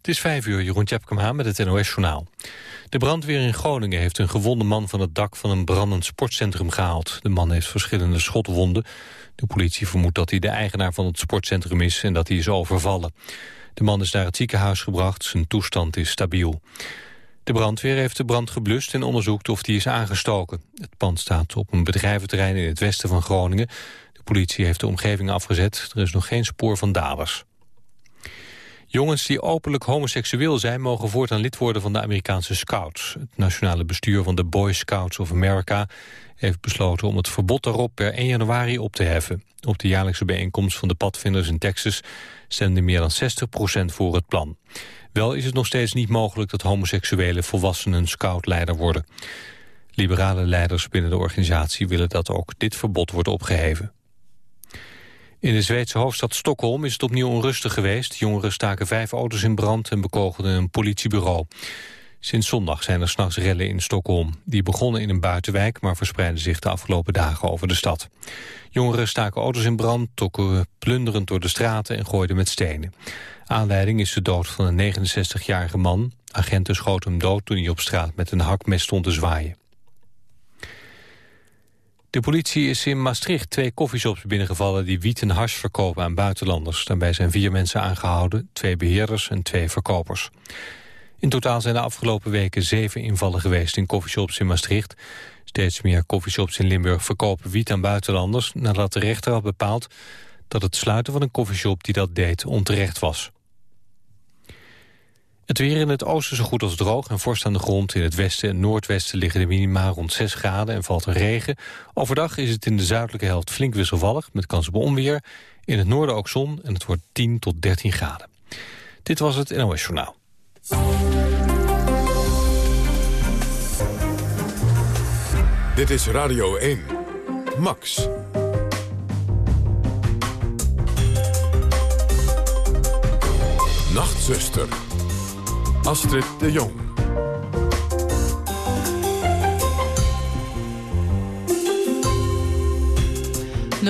Het is vijf uur, Jeroen Tjepkema met het NOS-journaal. De brandweer in Groningen heeft een gewonde man van het dak van een brandend sportcentrum gehaald. De man heeft verschillende schotwonden. De politie vermoedt dat hij de eigenaar van het sportcentrum is en dat hij is overvallen. De man is naar het ziekenhuis gebracht, zijn toestand is stabiel. De brandweer heeft de brand geblust en onderzoekt of die is aangestoken. Het pand staat op een bedrijventerrein in het westen van Groningen. De politie heeft de omgeving afgezet. Er is nog geen spoor van daders. Jongens die openlijk homoseksueel zijn... mogen voortaan lid worden van de Amerikaanse Scouts. Het nationale bestuur van de Boy Scouts of America... heeft besloten om het verbod daarop per 1 januari op te heffen. Op de jaarlijkse bijeenkomst van de padvinders in Texas... stemde meer dan 60% voor het plan. Wel is het nog steeds niet mogelijk dat homoseksuele volwassenen scoutleider worden. Liberale leiders binnen de organisatie willen dat ook dit verbod wordt opgeheven. In de Zweedse hoofdstad Stockholm is het opnieuw onrustig geweest. Jongeren staken vijf auto's in brand en bekogelden een politiebureau. Sinds zondag zijn er s'nachts rellen in Stockholm. Die begonnen in een buitenwijk, maar verspreidden zich de afgelopen dagen over de stad. Jongeren staken auto's in brand, tokken plunderend door de straten en gooiden met stenen. Aanleiding is de dood van een 69-jarige man. Agenten schoten hem dood toen hij op straat met een hakmes stond te zwaaien. De politie is in Maastricht twee koffieshops binnengevallen... die wiet en hars verkopen aan buitenlanders. Daarbij zijn vier mensen aangehouden, twee beheerders en twee verkopers. In totaal zijn de afgelopen weken zeven invallen geweest in koffieshops in Maastricht. Steeds meer koffieshops in Limburg verkopen wiet aan buitenlanders... nadat de rechter had bepaald dat het sluiten van een koffieshop die dat deed onterecht was. Het weer in het oosten zo goed als droog en vorst aan de grond. In het westen en noordwesten liggen de minima rond 6 graden en valt er regen. Overdag is het in de zuidelijke helft flink wisselvallig met kans op onweer. In het noorden ook zon en het wordt 10 tot 13 graden. Dit was het NOS Journaal. Dit is Radio 1. Max. Nachtzuster. Astrid de Jong. 0800-1121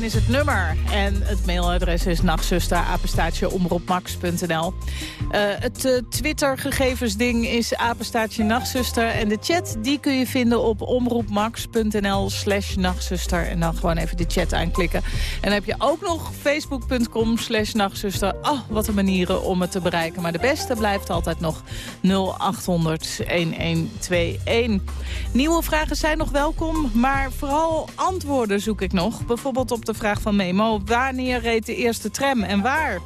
is het nummer. En het mailadres is nachtzuster. Uh, het uh, Twitter-gegevensding is apenstaatje nachtzuster. En de chat die kun je vinden op omroepmax.nl slash nachtzuster. En dan gewoon even de chat aanklikken. En dan heb je ook nog facebook.com slash nachtzuster. Oh, wat een manieren om het te bereiken. Maar de beste blijft altijd nog 0800-1121. Nieuwe vragen zijn nog welkom, maar vooral antwoorden zoek ik nog. Bijvoorbeeld op de vraag van Memo. Wanneer reed de eerste tram en waar?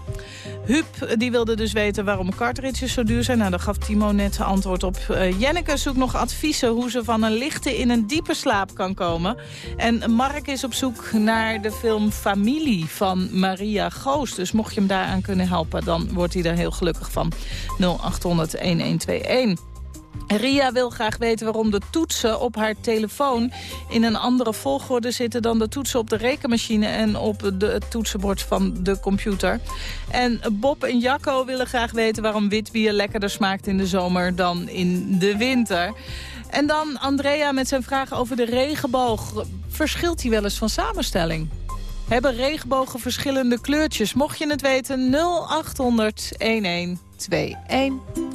Huub die wilde dus weten waarom cartridges zo duur zijn. Nou, daar gaf Timo net antwoord op. Uh, zoekt nog adviezen hoe ze van een lichte in een diepe slaap kan komen. En Mark is op zoek naar de film Familie van Maria Goos. Dus mocht je hem daaraan kunnen helpen, dan wordt hij er heel gelukkig van. 0800 1121. Ria wil graag weten waarom de toetsen op haar telefoon in een andere volgorde zitten dan de toetsen op de rekenmachine en op het toetsenbord van de computer. En Bob en Jacco willen graag weten waarom wit bier lekkerder smaakt in de zomer dan in de winter. En dan Andrea met zijn vraag over de regenboog. Verschilt hij wel eens van samenstelling? Hebben regenbogen verschillende kleurtjes? Mocht je het weten, 0800 1121.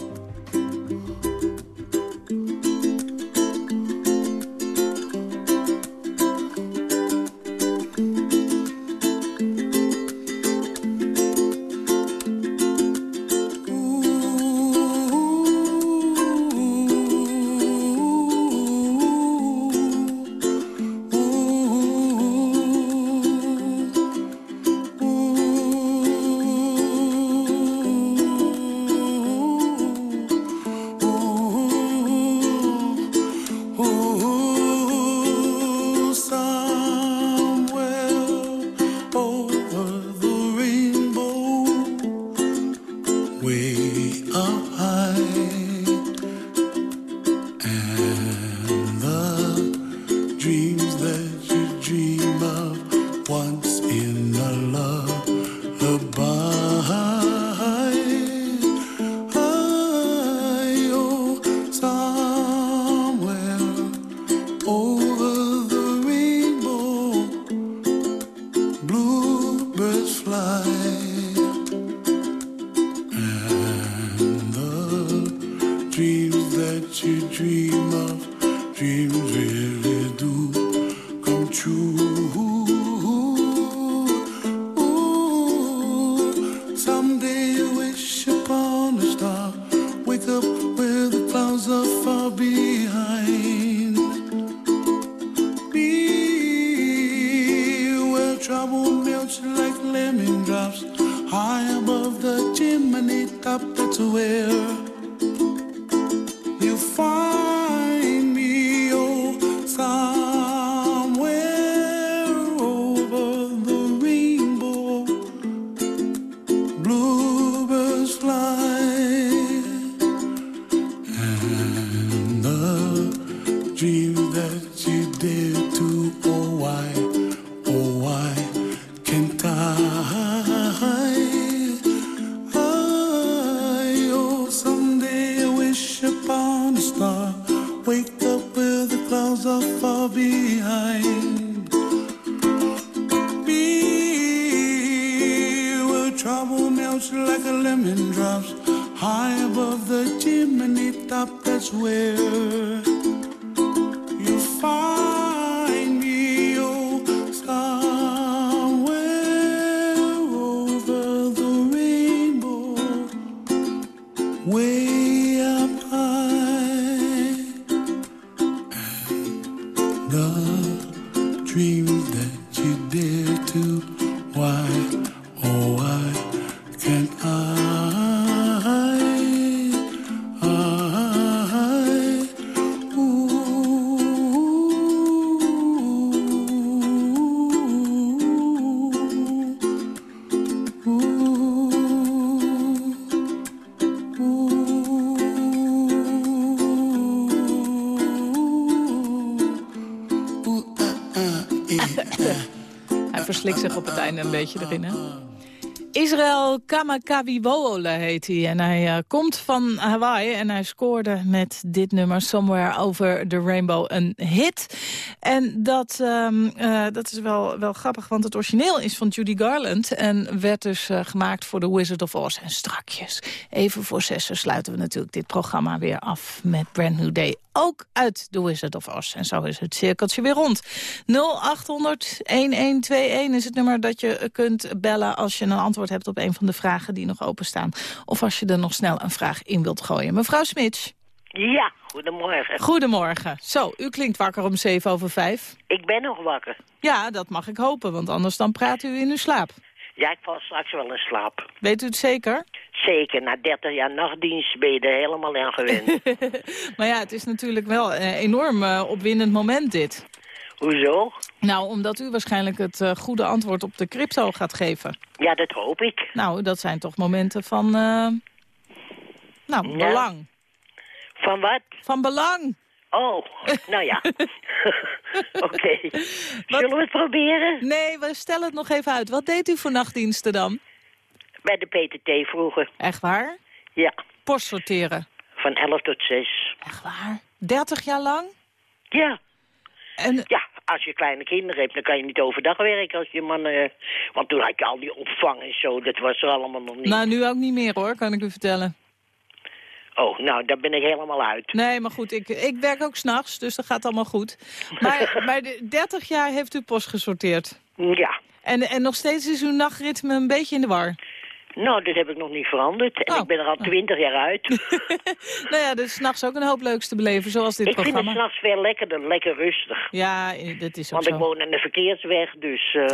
Een beetje erin, hè? Israël Kamakawiwoole heet hij. En hij eh, komt van Hawaii en hij scoorde met dit nummer Somewhere Over the Rainbow een hit. En dat, ehm, eh, dat is wel, wel grappig, want het origineel is van Judy Garland... en werd dus eh, gemaakt voor The Wizard of Oz. En strakjes, even voor zessen, sluiten we natuurlijk dit programma weer af... met Brand New Day, ook uit The Wizard of Oz. En zo is het cirkeltje weer rond. 0800-1121 is het nummer dat je kunt bellen... als je een antwoord hebt op een van de vragen die nog openstaan. Of als je er nog snel een vraag in wilt gooien. Mevrouw Smits. Ja, goedemorgen. Goedemorgen. Zo, u klinkt wakker om 7 over 5. Ik ben nog wakker. Ja, dat mag ik hopen, want anders dan praat u in uw slaap. Ja, ik val straks wel in slaap. Weet u het zeker? Zeker, na 30 jaar nachtdienst ben je er helemaal aan gewend. maar ja, het is natuurlijk wel een enorm uh, opwindend moment dit. Hoezo? Nou, omdat u waarschijnlijk het uh, goede antwoord op de crypto gaat geven. Ja, dat hoop ik. Nou, dat zijn toch momenten van... Uh, nou, ja. belang. Van wat? Van belang. Oh, nou ja. Oké. Okay. Zullen we het proberen? Nee, we stellen het nog even uit. Wat deed u voor nachtdiensten dan? Bij de PTT vroeger. Echt waar? Ja. Post sorteren? Van 11 tot 6. Echt waar? 30 jaar lang? Ja. En... Ja, als je kleine kinderen hebt, dan kan je niet overdag werken als je man... Uh, want toen had je al die opvang en zo, dat was er allemaal nog niet. Nou, nu ook niet meer hoor, kan ik u vertellen. Oh, nou, daar ben ik helemaal uit. Nee, maar goed, ik, ik werk ook s'nachts, dus dat gaat allemaal goed. Maar, maar de 30 jaar heeft u post gesorteerd? Ja. En, en nog steeds is uw nachtritme een beetje in de war? Nou, dat heb ik nog niet veranderd. En Oh. ik ben er al twintig jaar uit. nou ja, dus s'nachts ook een hoop leuks te beleven, zoals dit ik vind programma. het s'nachts veel lekkerder, lekker rustig. Ja, eh, dat is ook Want zo. ik woon aan de verkeersweg, dus uh,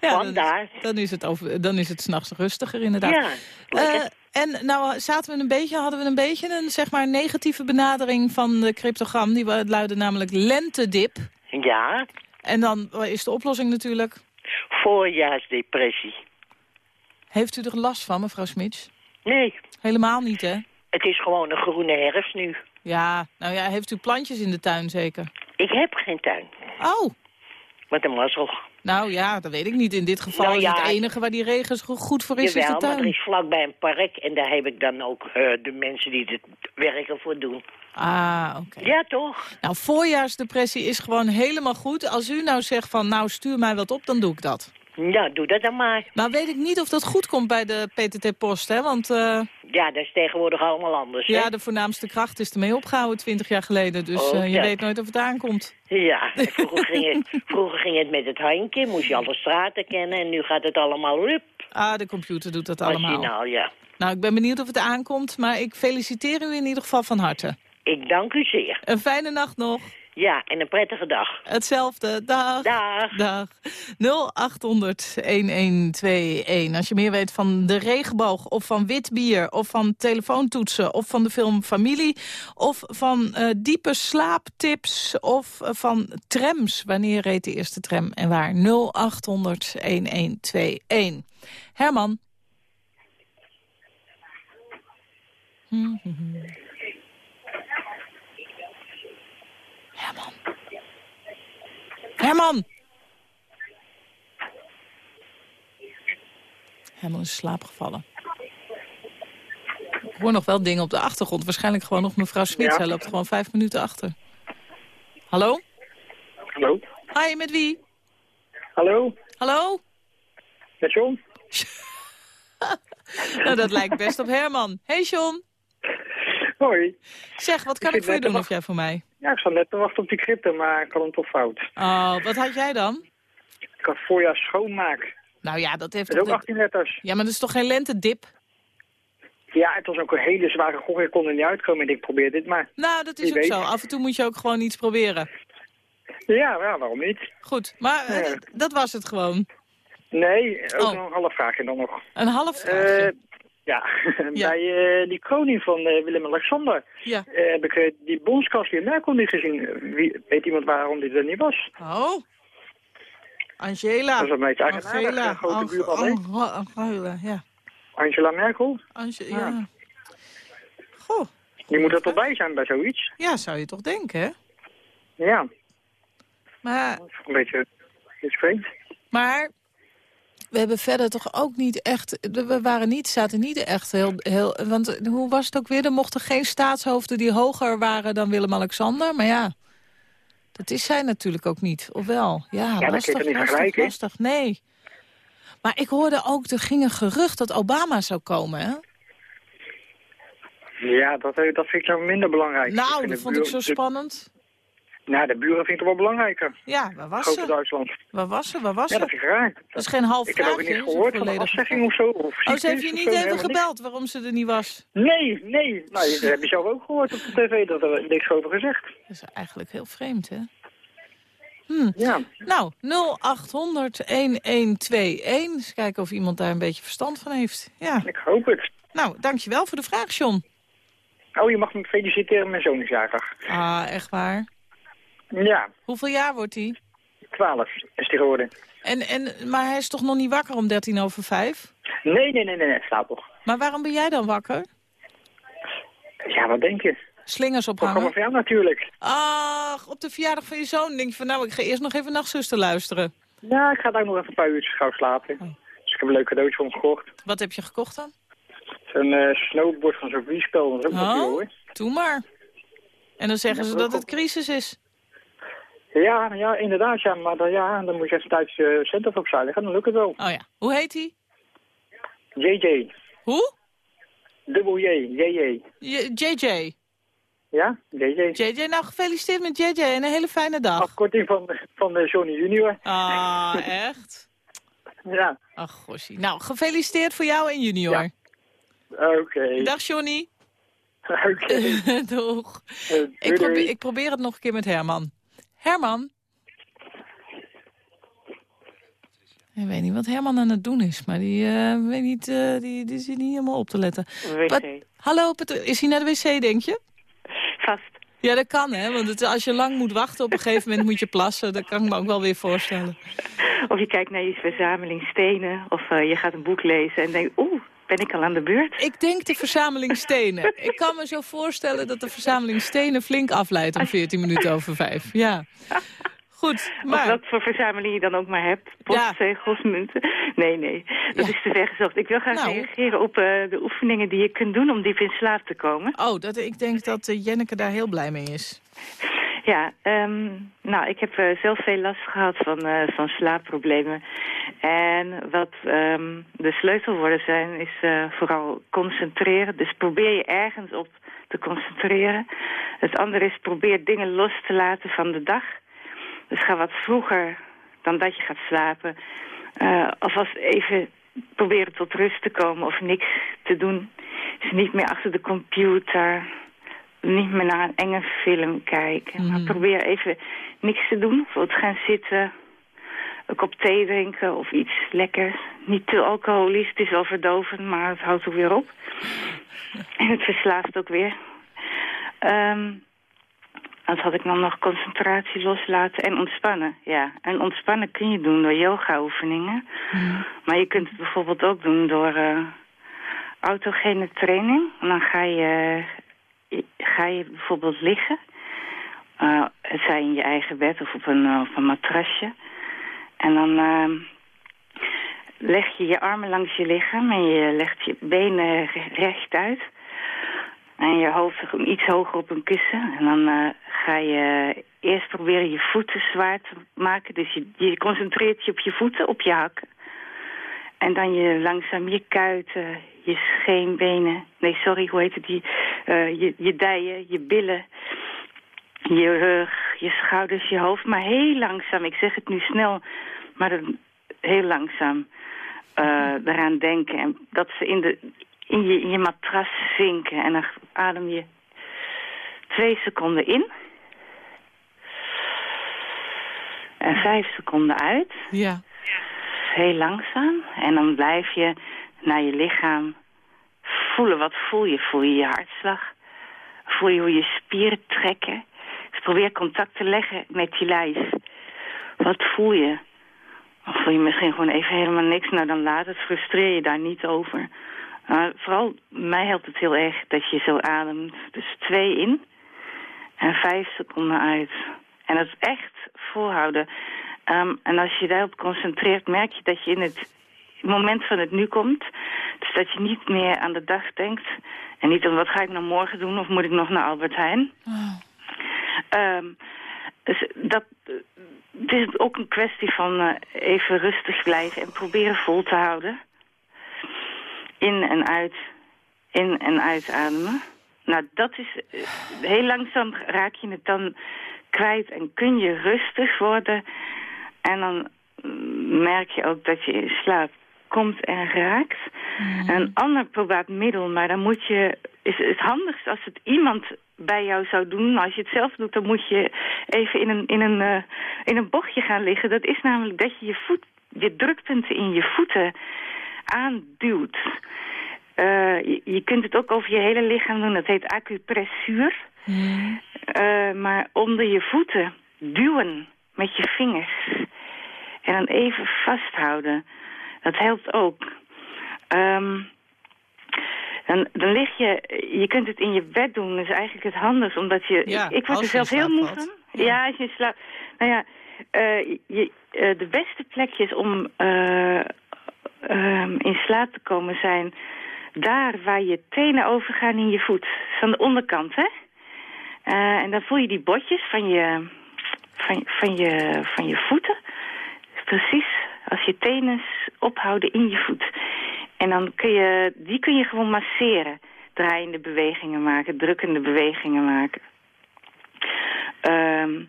ja, vandaar. Dan, dan is het, over, dan is het s'nachts rustiger inderdaad. Ja, lekker. Uh, en nou zaten we een beetje, hadden we een beetje een zeg maar negatieve benadering van de cryptogram. Die luidde namelijk lentedip. Ja. En dan is de oplossing natuurlijk... Voorjaarsdepressie. Heeft u er last van, mevrouw Smits? Nee. Helemaal niet, hè? Het is gewoon een groene herfst nu. Ja, nou ja, heeft u plantjes in de tuin zeker? Ik heb geen tuin. Oh. Wat een mazzel. Nou ja, dat weet ik niet. In dit geval nou, is het enige waar die regens goed voor is, jawel, is de tuin. maar er is vlakbij een park en daar heb ik dan ook uh, de mensen die het werk ervoor doen. Ah, oké. Okay. Ja, toch? Nou, voorjaarsdepressie is gewoon helemaal goed. Als u nou zegt van, nou stuur mij wat op, dan doe ik dat. Nou, doe dat dan maar. Nou weet ik niet of dat goed komt bij de PTT Post, hè, want... Uh, ja, dat is tegenwoordig allemaal anders, Ja, hè? de voornaamste kracht is ermee opgehouden twintig jaar geleden. Dus oh, uh, je ja. weet nooit of het aankomt. Ja, vroeger ging, het, vroeger ging het met het handje, moest je alle straten kennen en nu gaat het allemaal rup. Ah, de computer doet dat allemaal. Machinaal, ja. Nou, ik ben benieuwd of het aankomt, maar ik feliciteer u in ieder geval van harte. Ik dank u zeer. Een fijne nacht nog. Ja, en een prettige dag. Hetzelfde. Dag. Dag. Dag. 0800-1121. Als je meer weet van de regenboog of van wit bier... of van telefoontoetsen of van de film Familie... of van eh, diepe slaaptips of eh, van trams. Wanneer reed de eerste tram en waar? 0800-1121. Herman. Herman. Herman! Herman is slaap gevallen. Ik hoor nog wel dingen op de achtergrond. Waarschijnlijk gewoon nog mevrouw Smit. Zij loopt gewoon vijf minuten achter. Hallo? Hallo? Hi, met wie? Hallo? Hallo? Met John? Nou, dat lijkt best op Herman. Hey, John. Hoi. Zeg, wat kan Ik ik voor je doen of jij voor mij? Ja, ik zat net te wachten op die crypto, maar ik had hem toch fout. Oh, wat had jij dan? Ik had voorjaar schoonmaak. Nou ja, dat heeft Dat is ook 18 letters. Ja, maar dat is toch geen lentedip? Ja, het was ook een hele zware gok. Ik kon er niet uitkomen en ik probeer dit maar. Nou, dat is ook weet. zo. Af en toe moet je ook gewoon iets proberen. Ja, ja waarom niet? Goed, maar eh, Ja. dat was het gewoon. Nee, ook Oh. nog een half vraagje dan nog. Een half Eh. Ja, Ja. bij eh, die kroning van eh, Willem-Alexander Ja. eh, heb ik die bonskanselier Merkel niet gezien. Wie, weet iemand waarom die er niet was? Oh. Angela. Dat is een beetje. Angela. Een grote Ang- buurman, hè? Ang- Angela, ja. Angela Merkel? Ange Ja. ja. Goh. Die moet er toch bij zijn bij zoiets? Ja, zou je toch denken, hè? Ja, Maar, dat is een beetje, beetje vreemd. maar we hebben verder toch ook niet echt... We waren niet, zaten niet echt heel... heel want hoe was het ook weer? Er mochten geen staatshoofden die hoger waren dan Willem-Alexander. Maar ja, dat is zij natuurlijk ook niet. Of wel? Ja, dat je lastig, toch niet lastig, lastig. Nee. Maar ik hoorde ook, er ging een gerucht dat Obama zou komen, hè? Ja, dat, eh, dat vind ik nou minder belangrijk. Nou, dat vond ik zo spannend. Nou, de buren vind ik wel belangrijker. Ja, waar was Grote ze? Duitsland. Waar was ze? Waar was Ja, ze? dat vind ik raar. Dat is geen half Ik heb ook niet gehoord van een afzegging of zo. Of Oh, ze heeft je niet even gebeld waarom ze er niet was? Nee, nee. Nou, dat heb je zelf ook gehoord op de tv, dat er niks over gezegd. Dat is eigenlijk heel vreemd, hè? Hm. Ja, Nou, 0800-1121. Eens kijken of iemand daar een beetje verstand van heeft. Ja. ik hoop het. Nou, dankjewel voor de vraag, John. Oh, je mag me feliciteren, mijn zoon is jarig. Ah, echt waar. Ja, Hoeveel jaar wordt hij? 12 is die geworden. En, en, maar hij is toch nog niet wakker om 13 over 5? Nee, nee, nee, nee, nee, slaap toch. Maar waarom ben jij dan wakker? Ja, wat denk je? Slingers Programma ophangen? voor jou natuurlijk. Ach, op de verjaardag van je zoon denk je van... nou, ik ga eerst nog even Nachtzuster luisteren. Ja, ik ga daar nog even een paar uurtjes gauw slapen. Oh. Dus ik heb een leuk cadeautje voor hem gekocht. Wat heb je gekocht dan? Zo'n eh, snowboard van zo'n Wii-spel, dat is ook nog duur Oh, hoor. doe maar. En dan zeggen ze dat het crisis is. Ja, ja, inderdaad, ja, maar dan, ja, dan moet je even thuis uh, centen opzij leggen, dan lukt het wel. Oh ja. Hoe heet hij? JJ, Hoe? dubbel J, JJ. J- JJ. Ja, JJ. JJ, nou gefeliciteerd met JJ en een hele fijne dag. Afkorting van, van de Johnny Junior. Ah, echt? Ja, Ach, gossie. Nou, gefeliciteerd voor jou en junior. Ja. oké. Dag, Johnny. Oké. Doeg. Eh, doei, Ik, probeer, ik probeer het nog een keer met Herman. Herman? Ik weet niet wat Herman aan het doen is, maar die, eh, weet niet, eh, die, die zit niet helemaal op te letten. Wat- Hallo, Pat- is hij naar de wc, denk je? Vast. Ja, dat kan, hè? Want het, als je lang moet wachten, op een gegeven moment moet je plassen. Dat kan ik me ook wel weer voorstellen. Of je kijkt naar je verzameling stenen. Of eh, je gaat een boek lezen en denkt, oeh, ben ik al aan de beurt? Ik denk de verzameling stenen. Ik kan me zo voorstellen dat de verzameling stenen flink afleidt om 14 minuten over 5. Ja. Goed, Of maar... wat voor verzameling je dan ook maar hebt. Postzegels, munten. Nee, nee, dat Ja. is te ver gezocht. Ik wil graag Nou. reageren op eh, de oefeningen die je kunt doen om diep in slaap te komen. Oh, dat, ik denk dat eh, Jenneke daar heel blij mee is. Ja, ehm, nou, ik heb eh, zelf veel last gehad van, eh, van slaapproblemen. En wat ehm, de sleutelwoorden zijn, is eh, vooral concentreren. Dus probeer je ergens op te concentreren. Het andere is probeer dingen los te laten van de dag. Dus ga wat vroeger dan dat je gaat slapen. Eh alvast even proberen tot rust te komen of niks te doen. Dus niet meer achter de computer niet meer naar een enge film kijken. Maar Mhm. probeer even niks te doen. Bijvoorbeeld gaan zitten, een kop thee drinken of iets lekkers. Niet te alcoholisch, het is wel verdovend, maar het houdt ook weer op. En het verslaaft ook weer. Ehm wat had ik dan nog? Concentratie loslaten en ontspannen. Ja, en ontspannen kun je doen door yoga-oefeningen. Maar je kunt het bijvoorbeeld ook doen door eh, autogene training. En dan ga je, ga je bijvoorbeeld liggen. Eh, het zij in je eigen bed of op een, eh, op een matrasje. En dan ehm, leg je je armen langs je lichaam en je legt je benen re- recht uit. En je hoofd iets hoger op een kussen. En dan eh, ga je eerst proberen je voeten zwaar te maken. Dus je, je concentreert je op je voeten, op je hakken. En dan je langzaam je kuiten, je scheenbenen. Nee, sorry, hoe heet het? Die, eh, je, je dijen, je billen, je rug, je schouders, je hoofd. Maar heel langzaam. Ik zeg het nu snel, maar heel langzaam eh daaraan denken. En dat ze in, de, in, je, in je matras zinken. En dan adem je twee seconden in. En vijf seconden uit. Ja. Heel langzaam. En dan blijf je naar je lichaam voelen. Wat voel je? Voel je je hartslag? Voel je hoe je spieren trekken? Dus probeer contact te leggen met je lijf. Wat voel je? Of voel je misschien gewoon even helemaal niks? Nou, dan laat het. Frustreer je daar niet over. Maar vooral, mij helpt het heel erg dat je zo ademt. Dus twee in en vijf seconden uit. En dat is echt volhouden. Ehm, en als je daarop concentreert, merk je dat je in het moment van het nu komt. Dus dat je niet meer aan de dag denkt. En niet aan wat ga ik nou morgen doen of moet ik nog naar Albert Heijn. Ehm, dus dat, het is ook een kwestie van eh, even rustig blijven en proberen vol te houden. In en uit, in en uitademen. Nou, dat is... eh, heel langzaam raak je het dan kwijt en kun je rustig worden. En dan mm, merk je ook dat je in slaap komt en raakt. Een ander probaat middel, maar dan moet je... Is het handigst als het iemand bij jou zou doen. Als je het zelf doet, dan moet je even in een, in een, eh, in een bochtje gaan liggen. Dat is namelijk dat je je, voet, je drukpunten in je voeten aanduwt. Eh, je, je kunt het ook over je hele lichaam doen. Dat heet acupressuur. Eh, maar onder je voeten duwen met je vingers. En dan even vasthouden. Dat helpt ook. Ehm, dan, dan lig je... Je kunt het in je bed doen. Dat is eigenlijk het handigst. Omdat je... Ja, ik, ik word er zelf heel moe van. Ja. als je in slaap... Nou ja, eh, je, eh, de beste plekjes om eh, ehm, in slaap te komen zijn... daar waar je tenen overgaan in je voet. Aan de onderkant, hè? En dan voel je die botjes van je, van, van je, van je voeten. Precies als je tenen ophouden in je voet. En dan kun je, die kun je gewoon masseren. Draaiende bewegingen maken, drukkende bewegingen maken. Ehm,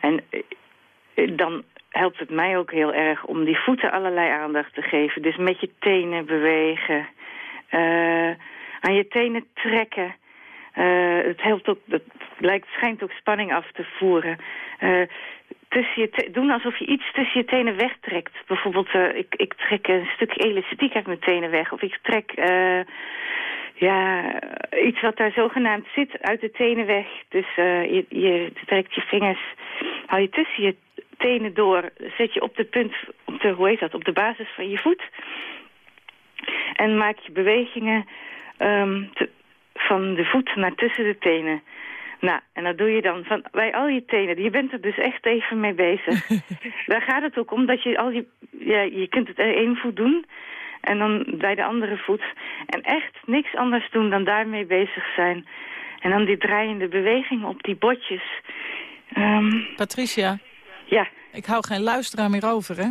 en eh, dan helpt het mij ook heel erg om die voeten allerlei aandacht te geven. Dus met je tenen bewegen. eh, aan je tenen trekken. Eh, het helpt ook, het lijkt, schijnt ook spanning af te voeren. Eh, tussen je doen alsof je iets tussen je tenen wegtrekt. Bijvoorbeeld, eh, ik, ik trek een stuk elastiek uit mijn tenen weg. Of ik trek eh, ja, iets wat daar zogenaamd zit uit de tenen weg. Dus eh, je, je trekt je vingers, hou je tussen je tenen door. Zet je op de punt, op de, hoe heet dat, op de basis van je voet. En maak je bewegingen ehm, van de voet naar tussen de tenen. Nou, en dat doe je dan van, bij al je tenen. Je bent er dus echt even mee bezig. Daar gaat het ook om dat je al je... Ja, je kunt het één voet doen en dan bij de andere voet. En echt niks anders doen dan daarmee bezig zijn. En dan die draaiende bewegingen op die botjes. Ehm, Patricia, ja, ik hou geen luisteraar meer over, hè?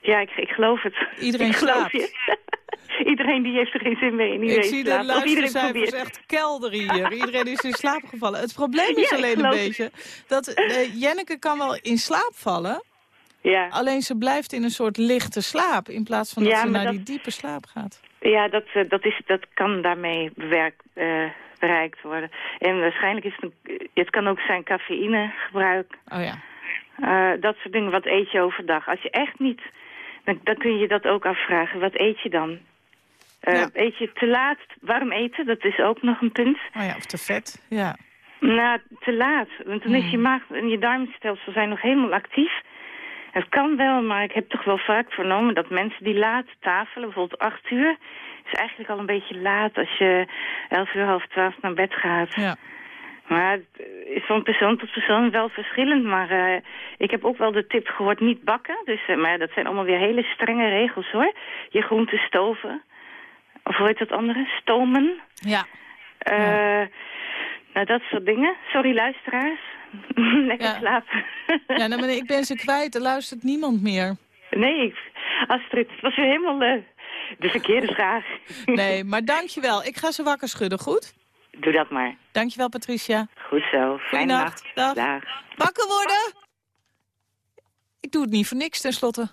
ja ik, ik geloof het. Iedereen ik geloof slaapt. Iedereen die heeft er geen zin mee in die Ik zie de luistercijfers echt kelder hier. Iedereen is in slaap gevallen. Het probleem is alleen een beetje dat uh, Jenneke kan wel in slaap vallen... Ja. Alleen ze blijft in een soort lichte slaap in plaats van dat ze naar die diepe slaap gaat. Ja, dat, eh, dat, is, dat kan daarmee bewerkt, eh, bereikt worden. En waarschijnlijk is het, het kan ook zijn cafeïnegebruik. Oh ja. Dat soort dingen, wat eet je overdag? Als je echt niet, dan, dan kun je dat ook afvragen. Wat eet je dan? Eh, Eet je te laat warm eten, dat is ook nog een punt. Oh ja, of te vet, ja. Nou, te laat. Want dan is je mm. maag en je darmstelsel zijn nog helemaal actief. Het kan wel, maar ik heb toch wel vaak vernomen dat mensen die laat tafelen, bijvoorbeeld acht uur, is eigenlijk al een beetje laat als je elf uur, half twaalf naar bed gaat. Ja. Maar het is van persoon tot persoon wel verschillend. Maar eh, ik heb ook wel de tip gehoord niet bakken. Dus, eh, maar dat zijn allemaal weer hele strenge regels hoor. Je groenten stoven of hoe heet dat andere? Stomen. Ja. Eh, nou, dat soort dingen. Sorry, luisteraars. Lekker slapen. ja, nou, meneer, ik ben ze kwijt. Er luistert niemand meer. Nee, Astrid, het was weer helemaal uh, de verkeerde vraag. nee, maar dankjewel. Ik ga ze wakker schudden, goed? Doe dat maar. Dankjewel, Patricia. Goed zo. Fijne nacht. Dag. Dag. Wakker worden! Ik doe het niet voor niks, tenslotte.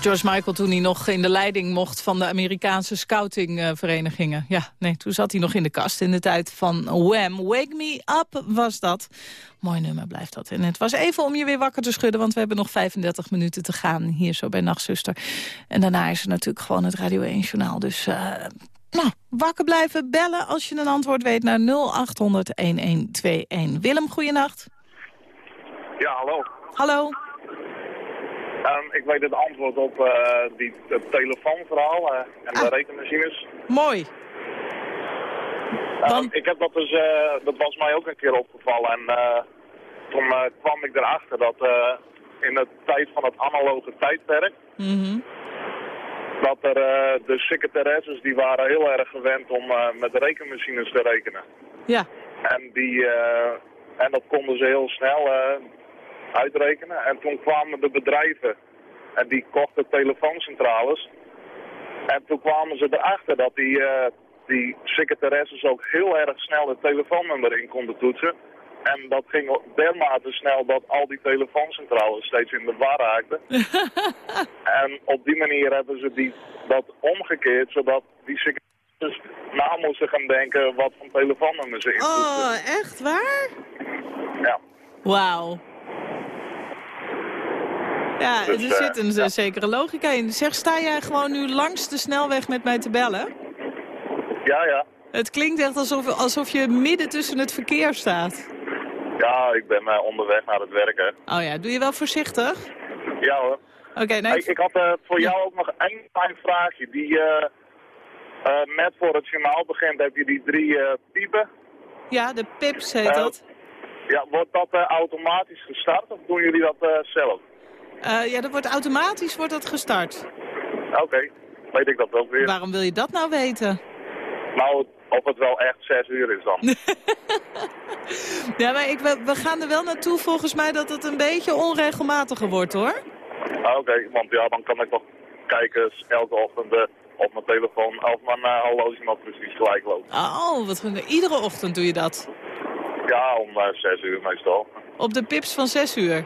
George Michael toen hij nog in de leiding mocht van de Amerikaanse scoutingverenigingen. ja, nee, toen zat hij nog in de kast in de tijd van Wham. Wake Me Up was dat. Mooi nummer blijft dat. En het was even om je weer wakker te schudden, want we hebben nog 35 minuten te gaan hier zo bij Nachtzuster. En daarna is er natuurlijk gewoon het Radio 1 Journaal. Dus uh, nou, wakker blijven, bellen als je een antwoord weet naar 0800-1121. Willem, goeienacht. Ja, hallo. Hallo. Um, ik weet het antwoord op uh, die, het telefoonverhaal uh, en ah. de rekenmachines. Mooi. Um, ik heb dat dus, uh, dat was mij ook een keer opgevallen en toen kwam ik erachter dat in de tijd van het analoge tijdperk, mm -hmm. dat er de secretaresses die waren heel erg gewend om met rekenmachines te rekenen. Ja. En die, en dat konden ze heel snel uitrekenen. En toen kwamen de bedrijven en die kochten telefooncentrales. En toen kwamen ze erachter dat die, uh, die secretaresses ook heel erg snel het telefoonnummer in konden toetsen. En dat ging dermate snel dat al die telefooncentrales steeds in de war raakten. en op die manier hebben ze die, dat omgekeerd, zodat die secretaresses na moesten gaan denken wat voor telefoonnummer ze intoetsen. Oh, echt waar? Ja. Wauw. Ja, Dus, er zit eh, een ja. zekere logica in. Zeg, sta jij gewoon nu langs de snelweg met mij te bellen? Ja, ja. Het klinkt echt alsof, alsof je midden tussen het verkeer staat. Ja, ik ben eh, onderweg naar het werken. Oh ja, doe je wel voorzichtig? Ja hoor. Oké, nee. Ik had eh, voor jou ook nog één klein vraagje. Die, eh, eh, net voor het journaal begint heb je die drie eh, piepen. Ja, de pips heet Eh, dat. Ja, wordt dat eh, automatisch gestart of doen jullie dat eh, zelf? Eh, ja, dat wordt automatisch wordt dat gestart. Oké, weet ik dat ook weer. Waarom wil je dat nou weten? Nou, of het wel echt zes uur is dan. Ja, maar ik, we, we gaan er wel naartoe volgens mij dat het een beetje onregelmatiger wordt, hoor. Ah, Oké, want ja, dan kan ik nog kijken elke ochtend eh, op mijn telefoon of mijn uh, horloge nog precies gelijk loopt. Oh, wat goed. Iedere ochtend doe je dat. Ja, om eh, zes uur meestal. Op de pips van 6 uur.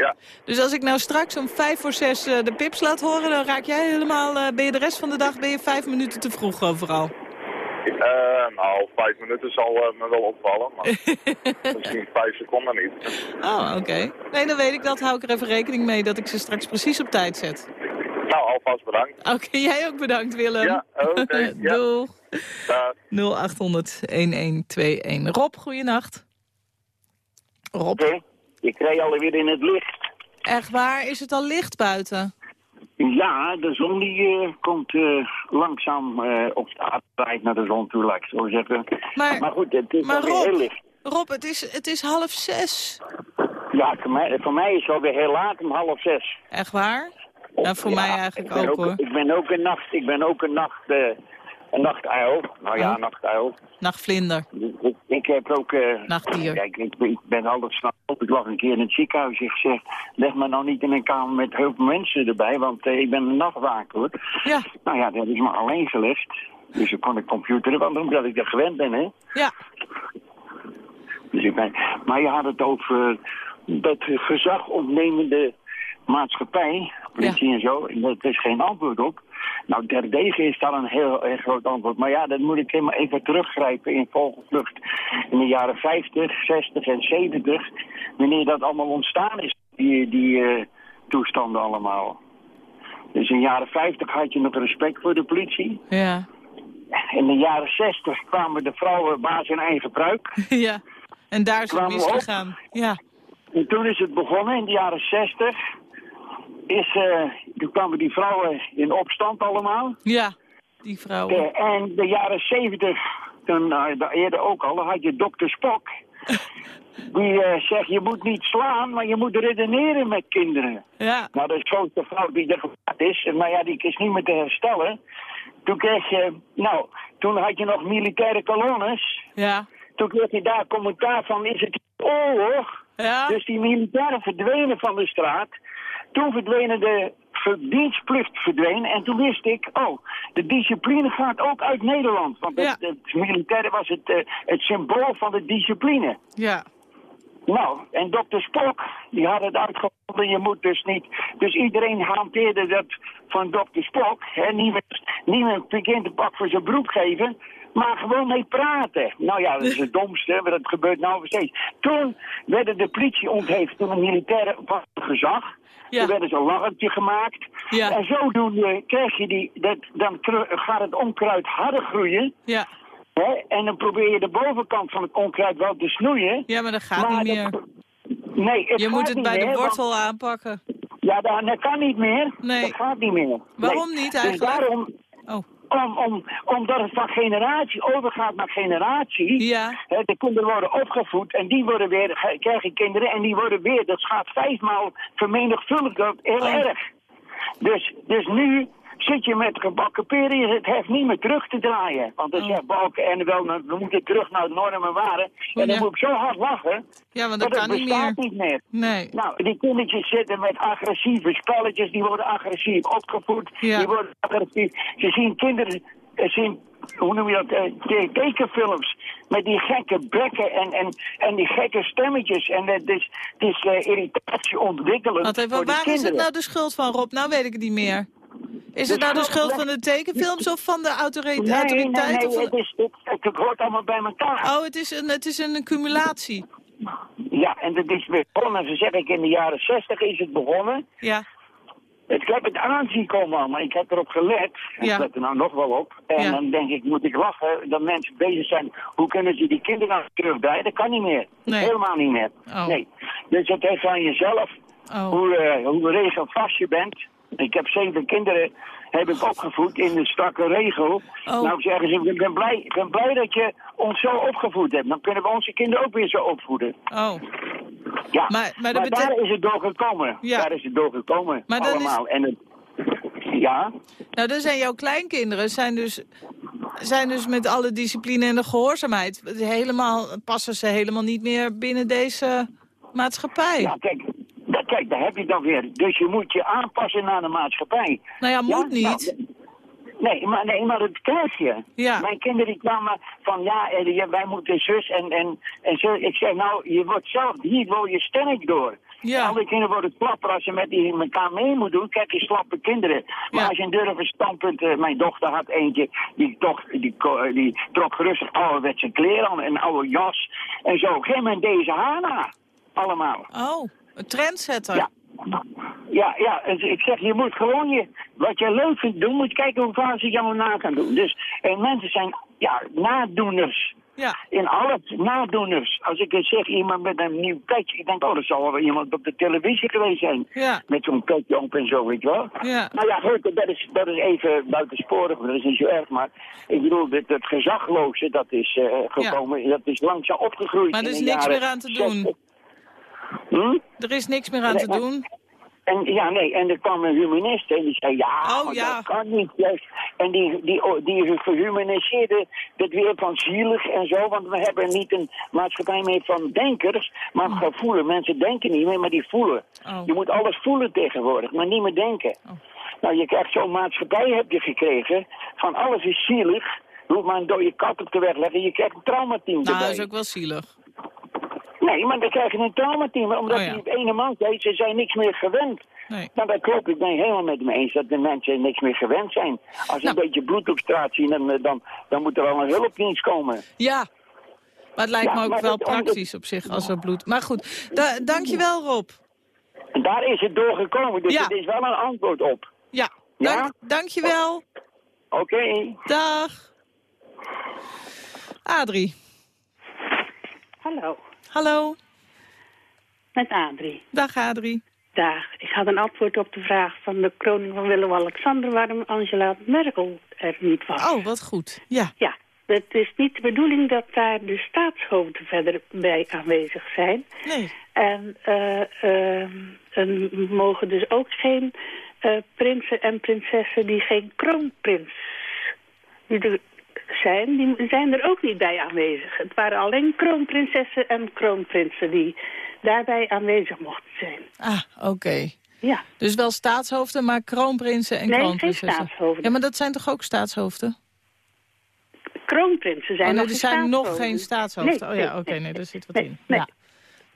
Ja. Dus als ik nou straks om vijf voor zes eh, de pips laat horen, dan raak jij helemaal, eh, ben je de rest van de dag ben je vijf minuten te vroeg overal. Eh, nou, vijf minuten zal me wel opvallen, maar misschien vijf seconden niet. Oh, oké. Nee, dan weet ik dat. Hou ik er even rekening mee dat ik ze straks precies op tijd zet. Nou, alvast bedankt. Oké, jij ook bedankt, Willem. Ja, oké. ja. Doeg. Dag. 0800-1121. Rob, goeienacht. Rob, Ik rij alweer in het licht. echt waar? Is het al licht buiten? Ja, de zon die eh, komt eh, langzaam eh, op de aardrijd naar de zon toe, laat ik zo zeggen. Maar- goed, het is maar Rob- heel licht. Rob, het is, het is half zes. Ja, voor mij, voor mij is het alweer heel laat om half zes. Echt waar? Ja, voor Ja, mij eigenlijk ook, hoor. Ik ben ook een nacht, ik ben ook een nacht, een nachtuil. Nou ja, Oh. een nachtuil. Nachtvlinder. Ik, ik heb ook... eh Nachtdier. Kijk, ik, ik ben altijd snel op. Ik lag een keer in het ziekenhuis en gezegd... leg me nou niet in een kamer met heel veel mensen erbij, want eh, ik ben een nachtwaker, hoor. Ja, Nou ja, dat is me alleen gelegd. Dus dan kon ik computeren, want omdat ik er gewend ben, hè. ja. Dus ik ben... Maar je had het over dat gezagopnemende maatschappij, politie en zo, en daar is geen antwoord op. Nou, terdege is daar een heel erg groot antwoord. Maar ja, dat moet ik helemaal even teruggrijpen in vogelvlucht. In de jaren 50, 60 en 70, wanneer dat allemaal ontstaan is, die, die eh, toestanden allemaal. Dus in de jaren 50 had je nog respect voor de politie. Ja. In de jaren 60 kwamen de vrouwen baas in eigen pruik. ja. En daar is het misgegaan. Ja. En toen is het begonnen, in de jaren 60. Is, eh, toen kwamen die vrouwen in opstand allemaal. Ja, die vrouwen. En de jaren 70, toen, daar eerder ook al, had je dokter Spock. Die eh, zegt, je moet niet slaan, maar je moet redeneren met kinderen. Ja. Nou, dat is de grootste fout die er gemaakt is. Maar ja, die is niet meer te herstellen. Toen kreeg je, nou, toen had je nog militaire kolonnes. Ja. Toen kreeg je daar commentaar van, is het oorlog? Ja. Dus die militairen verdwenen van de straat. Toen verdwenen de dienstplicht verdween. En toen wist ik, oh, de discipline gaat ook uit Nederland. Want het, Ja. het militaire was het, eh, het symbool van de discipline. Ja. Nou, en dokter Spock, die had het uitgevonden, je moet dus niet... Dus iedereen hanteerde dat van dokter Spock, hè, niet met, niet met een kinderpak voor zijn broek geven... Maar gewoon mee praten. Nou ja, dat is het domste, maar dat gebeurt nou steeds. Toen werden de politie ontheven, toen een militaire van gezag. Toen werden ze een lachertje gemaakt. Ja. En zodoende krijg je die, dat, dan gaat het onkruid harder groeien. Ja. Hè? En dan probeer je de bovenkant van het onkruid wel te snoeien. ja, maar dat gaat maar niet dat- meer. Nee, het Je moet het bij de wortel aanpakken. Ja, dat, dat kan niet meer. Nee. Dat gaat niet meer. Waarom Nee. niet Dus eigenlijk? daarom, Oh, om, om, omdat het van generatie overgaat naar generatie. ja. Hè, de kinderen worden opgevoed en die worden weer, ge- krijgen kinderen en die worden weer, dat gaat vijfmaal vermenigvuldigd, heel Oh. erg. Dus, dus nu zit je met gebakken peren, het heeft niet meer terug te draaien. Want dan Oh. zegt Balken en wel, nou, we moeten terug naar de normen en waarden. En dan moet ik zo hard lachen, Ja, want dat dat het kan niet meer. niet meer. Nee. Nou, die kindertjes zitten met agressieve spelletjes, die worden agressief opgevoed, Ja. die worden agressief. Ze zien kinderen, zien, hoe noem je dat, eh, te- tekenfilms met die gekke bekken en, en, en die gekke stemmetjes. En het is, het eh, irritatie ontwikkelen die waar is het nou de schuld van, Rob? Nou weet ik het niet meer. Is het nou de schuld van de tekenfilms of van de autori- Nee, nee, autoriteit? nee, het, is, het, het hoort allemaal bij elkaar. Oh, het is, een, het is een accumulatie. Ja, en dat is begonnen, ze zeg ik, in de jaren zestig is het begonnen. Ja, Ik heb het aanzien komen al, maar ik heb erop gelet. En Ja. ik let er nou nog wel op. En Ja. dan denk ik, moet ik lachen dat mensen bezig zijn. Hoe kunnen ze die kinderen nou terugdraaien? Dat kan niet meer. Nee. Helemaal niet meer. Oh. Nee. Dus het heeft aan jezelf oh. hoe, eh, hoe regelvast je bent. Ik heb zeven kinderen heb ik opgevoed in de strakke regel. Oh. Nou zeggen ze, ik ben blij, ik ben blij dat je ons zo opgevoed hebt. Dan kunnen we onze kinderen ook weer zo opvoeden. Oh, Ja, Maar- maar daar is het door gekomen. Ja. Daar is het door gekomen. Maar dan is- allemaal. En het, ja, nou dan zijn jouw kleinkinderen zijn dus, zijn dus met alle discipline en de gehoorzaamheid... Helemaal, passen ze helemaal niet meer binnen deze maatschappij. ja kijk, kijk, daar heb je dan weer. Dus je moet je aanpassen naar de maatschappij. Nou ja, moet Ja? niet. Nou, nee, maar, nee, maar dat krijg je. Ja. Mijn kinderen kwamen van, ja, eh, wij moeten zus en, en, en zo. Ik zeg, nou, je wordt zelf, hier word je sterk door. Ja. Alle kinderen worden slapper als je met die elkaar mee moet doen. Kijk, je slappe kinderen. Maar Ja. als je een durven standpunt... eh, mijn dochter had eentje, die, toch, die, ko- die trok rustig ouderwetse kleren aan, een oude jas. En zo, op een gegeven moment deze haar na. Allemaal. Oh, een trendsetter. Ja. Ja, ja, ik zeg, je moet gewoon je, wat je leuk vindt doen, moet je kijken hoe vaak ze jou na kan doen. Dus en mensen zijn, ja, nadoeners. Ja. In alles, nadoeners. Als ik zeg, iemand met een nieuw petje, ik denk, oh, dat zal wel iemand op de televisie geweest zijn. Ja. Met zo'n petje op en zo, weet je wel. Ja. Nou ja, goed, dat is, dat is even buitensporig, dat is niet zo erg, maar ik bedoel, dit, het gezagloze, dat is eh, gekomen, dat is langzaam opgegroeid. Maar er is niks meer aan te 60. doen. Hm? Er is niks meer aan te doen. En ja, nee, en er kwam een humanist en die zei, ja, Oh, ja. dat kan niet. En die, die, die verhumaniseerde het weer van zielig en zo, want we hebben niet een maatschappij meer van denkers, maar van voelen. Mensen denken niet meer, maar die voelen. Oh. Je moet alles voelen tegenwoordig, maar niet meer denken. Nou, je krijgt zo'n maatschappij heb je gekregen, van alles is zielig, je hoeft maar een dode kat op de weg leggen, je krijgt een traumateam Nou, dat is ook wel zielig. Nee, maar dan krijg je een traumateam, omdat Oh, ja. die ene man zei, ze zijn niks meer gewend. Nee. Nou, dat klopt. Ik ben helemaal met me eens dat de mensen niks meer gewend zijn. Als ze Nou. een beetje bloed op straat zien, dan, eh, dan, dan moet er wel een hulpdienst komen. Ja. Maar het lijkt Ja, me ook wel dat- omdat- praktisch op zich als er bloed... Maar goed, da dankjewel Rob. En daar is het door gekomen, dus Ja. het is wel een antwoord op. Ja, Ja? dank, dankjewel. Oké. Dag. Adrie. Hallo, Hallo. met Adrie. Dag Adrie. Dag, ik had een antwoord op de vraag van de kroning van Willem-Alexander... waarom Angela Merkel er niet was. Oh, wat goed. Ja. Ja, het is niet de bedoeling dat daar de staatshoofden verder bij aanwezig zijn. Nee. En eh, eh, er mogen dus ook geen eh, prinsen en prinsessen die geen kroonprins die zijn, die zijn er ook niet bij aanwezig. Het waren alleen kroonprinsessen en kroonprinsen die daarbij aanwezig mochten zijn. Ah, oké. Ja, Dus wel staatshoofden, maar kroonprinsen en Nee, geen kroonprinsessen. staatshoofden. Ja, maar dat zijn toch ook staatshoofden? kroonprinsen zijn oh, nee, nog er zijn nog geen staatshoofden. Nee, oh ja, oké, nee, daar zit wat in. Ja.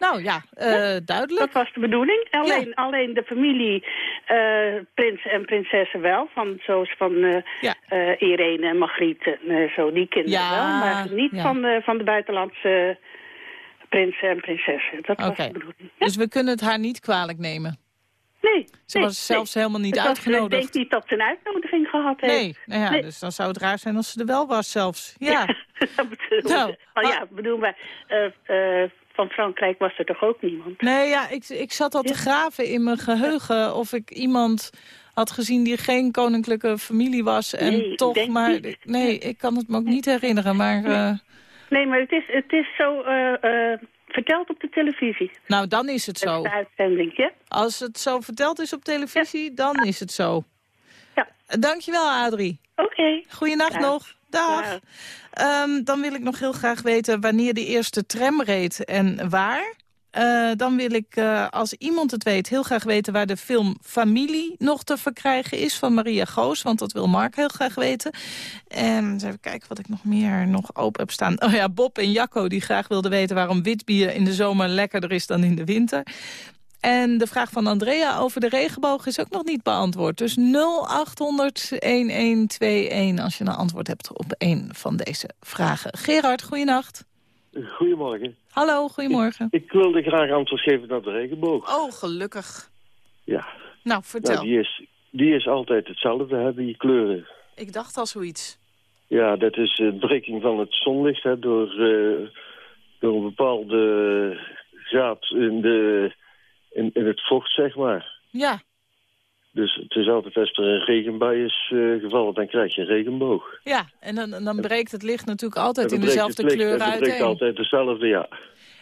Nou ja, eh, duidelijk. Dat was de bedoeling. Alleen, alleen de familie, eh, prins en prinsessen wel. Van, zoals van eh, Ja. Irene en Margriet en zo, die kinderen Ja, wel. Maar niet ja. van, de, van de buitenlandse prinsen en prinsessen. Dat was de bedoeling. Ja. Dus we kunnen het haar niet kwalijk nemen. Nee. Ze nee, was zelfs nee. helemaal niet Het uitgenodigd. Ik denk niet dat ze een uitnodiging gehad heeft. Nee, nou ja, Nee. dus dan zou het raar zijn als ze er wel was zelfs. Ja, dat bedoel Nou, ik. Oh ja, bedoel, maar eh, van Frankrijk was er toch ook niemand? nee, ja, ik, ik zat al te graven in mijn geheugen of ik iemand had gezien die geen koninklijke familie was. En Nee, toch, maar niet. nee, ik kan het me ook niet herinneren. Maar eh, Nee, maar het is, het is zo eh, eh, verteld op de televisie. nou, dan is het zo. De uitzending, ja? Als het zo verteld is op televisie, dan is het zo. Ja. Dankjewel, Adrie. Oké. Goeienacht Ja. nog. Dag. Ja. Ehm, dan wil ik nog heel graag weten wanneer de eerste tram reed en waar. Eh, dan wil ik, eh, als iemand het weet, heel graag weten waar de film Familie nog te verkrijgen is van Maria Goos. Want dat wil Mark heel graag weten. En eens even kijken wat ik nog meer nog open heb staan. Oh ja, Bob en Jacco die graag wilden weten waarom wit bier in de zomer lekkerder is dan in de winter. En de vraag van Andrea over de regenboog is ook nog niet beantwoord. Dus 0800-1121 als je een antwoord hebt op een van deze vragen. Gerard, goeienacht. Goedemorgen. Hallo, goedemorgen. Ik wilde graag antwoord geven naar de regenboog. Oh, gelukkig. Ja, Nou, vertel. nou, die, is, die is altijd hetzelfde, hè, die kleuren. Ik dacht al zoiets. Ja, dat is uh, breking van het zonlicht hè, door, eh, door een bepaalde zaad in, de, in, in het vocht, zeg maar. Ja, Dus het is altijd als er een regenbui is eh, gevallen, dan krijg je een regenboog. ja. En dan, dan breekt het licht natuurlijk altijd in dezelfde het licht- kleur en dan breekt altijd hetzelfde, ja.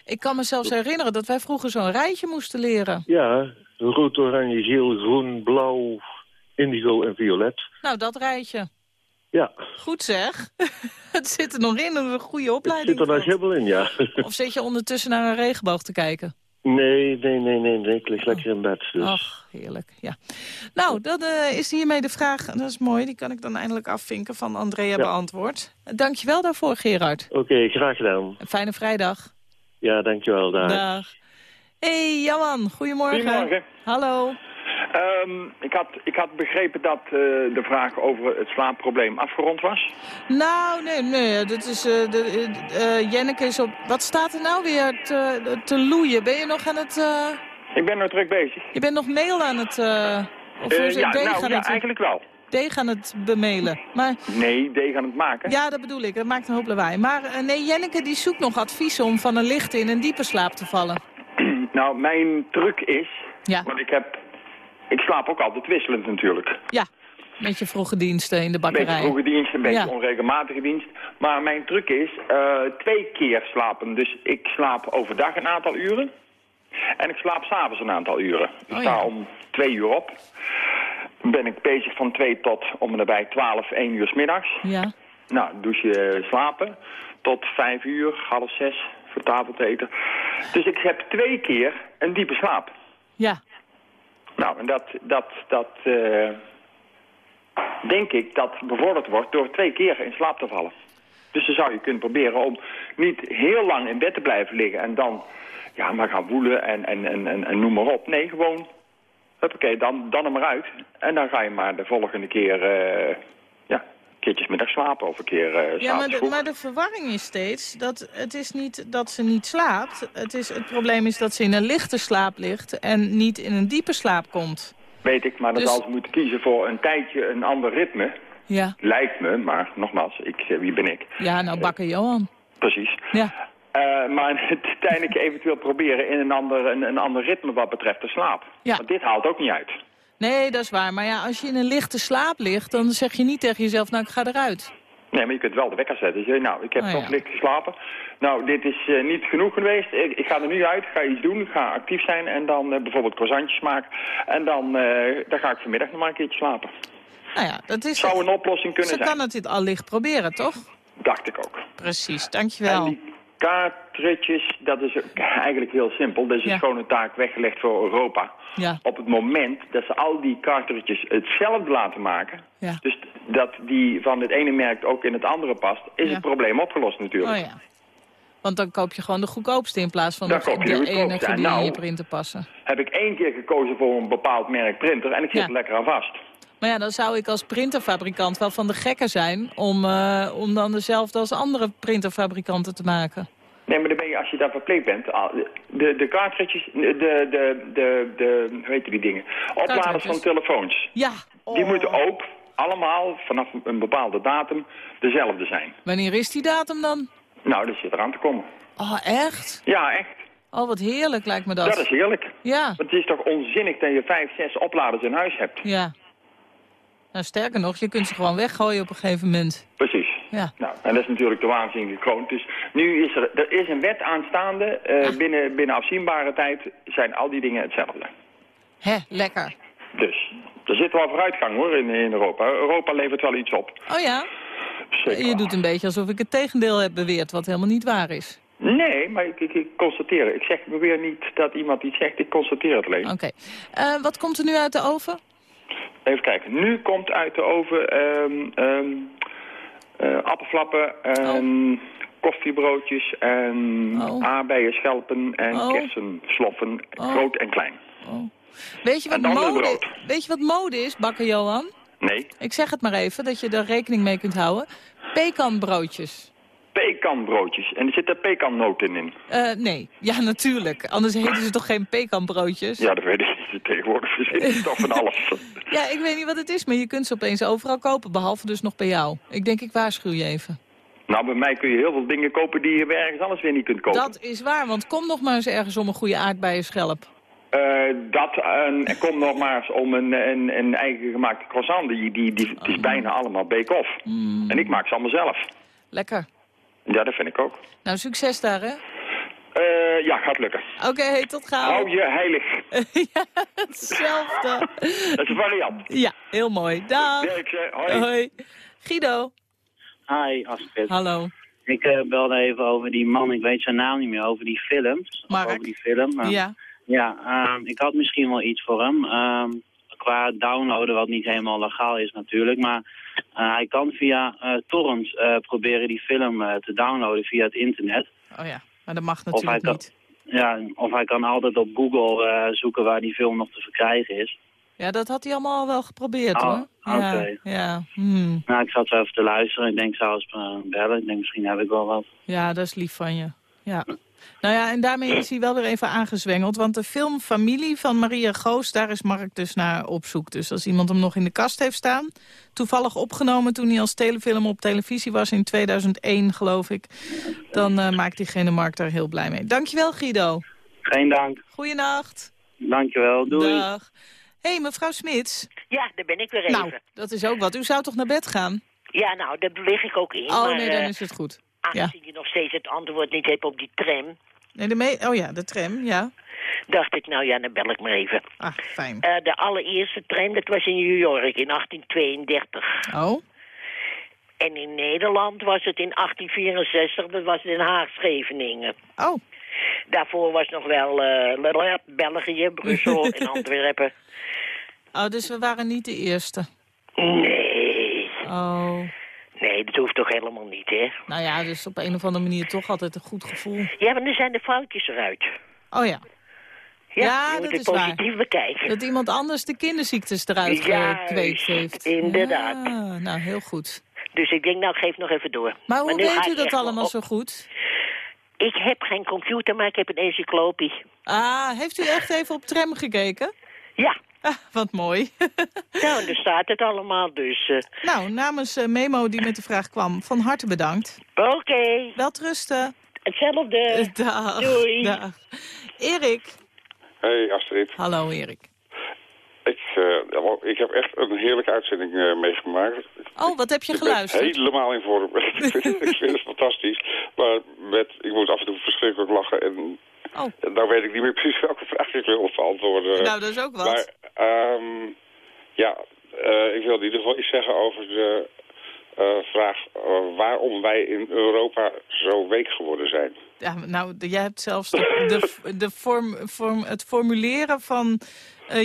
Ik kan me zelfs herinneren dat wij vroeger zo'n rijtje moesten leren. Ja, rood, oranje, geel, groen, blauw, indigo en violet. Nou, dat rijtje. Ja, Goed zeg. het zit er nog in, een goede het opleiding. zit er gehad. helemaal in, ja. Of zit je ondertussen naar een regenboog te kijken? Nee, nee, nee, nee, nee. Ik lig lekker in bed. Dus. Ach, heerlijk, ja. Nou, dat eh, is hiermee de vraag, dat is mooi, die kan ik dan eindelijk afvinken van Andrea beantwoord. Dankjewel daarvoor, Gerard. Oké, graag gedaan. Een fijne vrijdag. Ja, dankjewel. Dag. Dag. Hey, Jaman, goedemorgen. Goedemorgen. Hallo. Ehm, ik, had, ik had begrepen dat eh, de vraag over het slaapprobleem afgerond was. Nou, nee, nee, dat is, eh de, eh, Jenneke is op, wat staat er nou weer te, te loeien? Ben je nog aan het, Ik ben er druk bezig. je bent nog mail aan het, of hoe is ja, deeg nou, aan ja, het, eigenlijk wel. deeg aan het bemailen. Maar Nee, deeg aan het maken. Ja, dat bedoel ik. Dat maakt een hoop lawaai. Maar nee, Jenneke die zoekt nog advies om van een lichte in een diepe slaap te vallen. nou, mijn truc is... Ja. Want ik heb... Ik slaap ook altijd wisselend natuurlijk. Ja, met je vroege diensten in de Een bakkerij. beetje vroege dienst, een beetje Ja. onregelmatige dienst. Maar mijn truc is eh, twee keer slapen. Dus ik slaap overdag een aantal uren. En ik slaap s'avonds een aantal uren. Ik Oh, sta ja. om twee uur op. Ben ik bezig van twee tot om nabij twaalf, één uur 's middags. Ja. Nou, douche slapen tot vijf uur, half zes voor tafelteten. Dus ik heb twee keer een diepe slaap. Ja. Nou, en dat, dat, dat eh, denk ik dat bevorderd wordt door twee keer in slaap te vallen. Dus dan zou je kunnen proberen om niet heel lang in bed te blijven liggen en dan ja, maar gaan woelen en, en, en, en, en noem maar op. Nee, gewoon, oké, dan, dan er maar uit. En dan ga je maar de volgende keer, eh keertjes middag slapen of een keer eh Ja, maar de, maar de verwarring is steeds dat het is niet dat ze niet slaapt. Het, is, het probleem is dat ze in een lichte slaap ligt en niet in een diepe slaap komt. Weet ik, maar dan Dus- zal ze moeten kiezen voor een tijdje een ander ritme. Ja, Lijkt me, maar nogmaals, ik, eh, wie ben ik? ja nou bakker Johan. Precies. Ja. Eh, maar uiteindelijk eventueel proberen in een ander, een, een ander ritme wat betreft de slaap. Ja. Want dit haalt ook niet uit. Nee, dat is waar. Maar ja, als je in een lichte slaap ligt, dan zeg je niet tegen jezelf, nou ik ga eruit. Nee, maar je kunt wel de wekker zetten. Je zegt, nou, ik heb Oh, toch ja. licht geslapen. Nou, dit is eh, niet genoeg geweest. Ik, ik ga er nu uit, ga iets doen, ga actief zijn en dan eh, bijvoorbeeld croissantjes maken. En dan, eh, dan ga ik vanmiddag nog maar een keertje slapen. Nou ja, dat is... Zou een oplossing kunnen Ze zijn. kan het dit al licht proberen, toch? Dacht ik ook. Precies, dankjewel. Die kaartritjes, dat is eigenlijk heel simpel. Dat is Ja. een schone taak weggelegd voor Europa. Ja, Op het moment dat ze al die cartridges hetzelfde laten maken... ja. dus dat die van het ene merk ook in het andere past... is het probleem opgelost natuurlijk. Oh ja. Want dan koop je gewoon de goedkoopste in plaats van Dan de, koop je de enige die in nou- je printer passen. Heb ik één keer gekozen voor een bepaald merk printer en ik zit er lekker aan vast. Maar ja, dan zou ik als printerfabrikant wel van de gekken zijn... om, eh, om dan dezelfde als andere printerfabrikanten te maken. Nee, maar dan ben je, als je daar verplicht bent, de, de cartridges, de, de, de, de, hoe heet die dingen? Opladers van telefoons. Ja. Die Oh. moeten ook allemaal vanaf een bepaalde datum dezelfde zijn. Wanneer is die datum dan? Nou, dat zit eraan te komen. Oh, echt? Ja, echt. Oh, wat heerlijk lijkt me dat. Dat is heerlijk. Ja, Want het is toch onzinnig dat je vijf, zes opladers in huis hebt. ja. Nou, sterker nog, je kunt ze gewoon weggooien op een gegeven moment. Precies. Ja. Nou, en dat is natuurlijk de waanzin gekroond. Dus nu is er, er is een wet aanstaande. eh, binnen, binnen afzienbare tijd zijn al die dingen hetzelfde. Hè, lekker. Dus er zit wel vooruitgang hoor in, in Europa. Europa levert wel iets op. Oh ja? Zeker. Je doet een beetje alsof ik het tegendeel heb beweerd, wat helemaal niet waar is. Nee, maar ik, ik, ik constateer. Ik zeg ik beweer niet dat iemand iets zegt. Ik constateer het alleen. Oké. Eh, wat komt er nu uit de oven? Even kijken. Nu komt uit de oven ehm ehm eh, appelflappen en koffiebroodjes en Oh. aardbeien, schelpen en Oh. kersensloffen, Oh. groot en klein. Weet je wat mode, weet je wat mode is, bakker Johan? Nee, Ik zeg het maar even, dat je er rekening mee kunt houden. Pekanbroodjes. Pekanbroodjes. En er zitten pekannoten in. Eh, nee, ja natuurlijk. Anders heten ze toch geen pekanbroodjes? Ja, dat weet ik. Tegenwoordig ze toch van alles. Ja, ik weet niet wat het is, maar je kunt ze opeens overal kopen, behalve dus nog bij jou. Ik denk, ik waarschuw je even. Nou, bij mij kun je heel veel dingen kopen die je bij ergens anders weer niet kunt kopen. Dat is waar, want kom nog maar eens ergens om een goede aardbeienschelp. Eh, dat, en kom nog maar eens om een, een, een eigen gemaakte croissant. Die, die, die, is bijna allemaal bake-off. En ik maak ze allemaal zelf. Lekker. Ja, dat vind ik ook. Nou, succes daar, hè? Eh, ja, gaat lukken. Oké, tot gauw. Hou je heilig. ja, hetzelfde. Dat is een variant. Ja, heel mooi. Dag. Dirk, eh, hoi. Guido. Hi, Astrid. Hallo. Ik eh, belde even over die man, ik weet zijn naam niet meer, over die films. Mark. Over die film. Eh, Ja. Ja, ehm, ik had misschien wel iets voor hem. Qua downloaden, wat niet helemaal legaal is natuurlijk. Maar eh, hij kan via eh, torrents eh, proberen die film te downloaden via het internet. Oh ja, maar dat mag Of hij natuurlijk kan, niet. ja, of hij kan altijd op Google zoeken waar die film nog te verkrijgen is. Ja, dat had hij allemaal al wel geprobeerd, Oh, hoor. Ja, oké. ja. Hmm. Nou, ik zat zo even te luisteren. Ik denk, zou eens bellen. Ik denk, misschien heb ik wel wat. ja, dat is lief van je. Ja. Nou ja, en daarmee is hij wel weer even aangezwengeld. Want de film Familie van Maria Goos, daar is Mark dus naar op zoek. Dus als iemand hem nog in de kast heeft staan... toevallig opgenomen toen hij als telefilm op televisie was in 2001, geloof ik... dan eh, maakt diegene Mark daar heel blij mee. Dankjewel, Guido. Geen dank. Goeienacht. Dankjewel. Doei. Dag. Hé, hey, mevrouw Smits. Ja, daar ben ik weer even. Nou, dat is ook wat. U zou toch naar bed gaan? Ja, nou, daar lig ik ook in. Oh, maar, nee, dan eh, is het goed. Ja. Aangezien je nog steeds het antwoord niet hebt op die tram... Nee, de me oh ja, de tram, ja. dacht ik, nou ja, dan bel ik maar even. Ah, fijn. Eh, de allereerste tram, dat was in New York in 1832. Oh? En in Nederland was het in 1864, dat was Den Haag-Scheveningen. Oh. Daarvoor was nog wel eh, België, Brussel en Antwerpen. Oh, dus we waren niet de eerste. Nee. Oh. Nee, dat hoeft toch helemaal niet, hè? Nou ja, dus op een of andere manier toch altijd een goed gevoel. Ja, maar nu zijn de foutjes eruit. Oh ja. Ja, Ja, dat is waar. positief bekijken. Dat iemand anders de kinderziektes eruit Juist, gekweekt heeft. inderdaad. Ja, nou, heel goed. Dus ik denk, nou, geef nog even door. Maar hoe weet u dat allemaal op- zo goed? Ik heb geen computer, maar ik heb een encyclopie. Ah, heeft u echt even op tram gekeken? Ja. Ah, wat mooi. Nou, daar staat het allemaal, dus... eh, nou, namens eh, Memo die met de vraag kwam, van harte bedankt. Oké. Welterusten. Hetzelfde. Dag. Doei. Dag. Erik. Hey Astrid. Hallo Erik. Ik, eh, ik heb echt een heerlijke uitzending eh, meegemaakt. Oh, wat heb je Ik ben geluisterd? helemaal in vorm. ik vind het fantastisch. Maar met, ik moet af en toe verschrikkelijk lachen. En, Oh. nou weet ik niet meer precies welke vraag ik wil beantwoorden. Nou, dat is ook wat. Maar ehm, ja, eh, ik wil in ieder geval iets zeggen over de eh, vraag eh, waarom wij in Europa zo week geworden zijn. Ja, nou, jij hebt zelfs de, de, de vorm, vorm, het formuleren van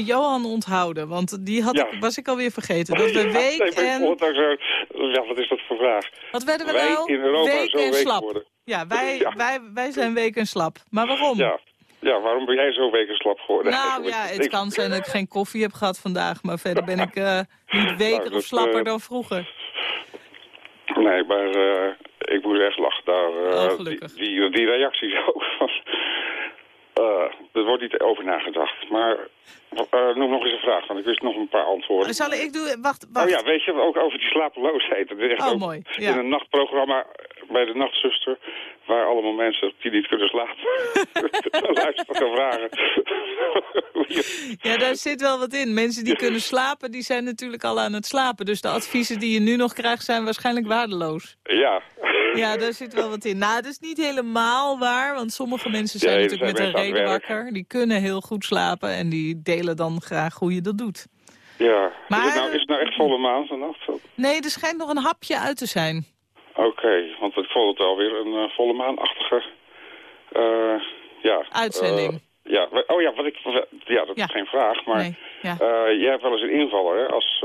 Johan onthouden. Want die had Ja. was ik alweer vergeten. Dat we Ja, week nee, en... zo, ja, wat is dat voor vraag? Wat werden we wij nou? in Europa Week zo en week slap. geworden. Ja, wij, wij, wij zijn week en slap. Maar waarom? Ja. ja, waarom ben jij zo wekenslap geworden? Nou eigenlijk? ja, het Ik- kan zijn dat ik geen koffie heb gehad vandaag. Maar verder ben ik eh, niet weker Nou, of dat, slapper eh, dan vroeger. Nee, maar eh, ik moet echt lachen daar. Oh, gelukkig. Die, die, die reacties ook. er wordt niet over nagedacht. Maar noem nog eens een vraag, want ik wist nog een paar antwoorden. Zal ik doen? Wacht, wacht. Oh ja, weet je, ook over die slapeloosheid. Dat is echt Oh, mooi, ja. In een nachtprogramma bij de nachtzuster... waar allemaal mensen die niet kunnen slapen... luisteren gaan vragen. Ja, daar zit wel wat in. Mensen die kunnen slapen, die zijn natuurlijk al aan het slapen. Dus de adviezen die je nu nog krijgt, zijn waarschijnlijk waardeloos. ja. Ja, daar zit wel wat in. Nou, dat is niet helemaal waar, want sommige mensen zijn natuurlijk zijn met een reden het wakker. Die kunnen heel goed slapen en die delen dan graag hoe je dat doet. Ja. Maar- Is, het nou, is het nou echt volle maan vannacht? Nee, er schijnt nog een hapje uit te zijn. Oké, want ik vond het alweer een eh, volle maanachtige... eh ja, Uitzending. eh, ja, we- oh ja, wat ik, ja, dat Ja. is geen vraag, maar Nee, ja. jij hebt wel eens een invaller, hè, als,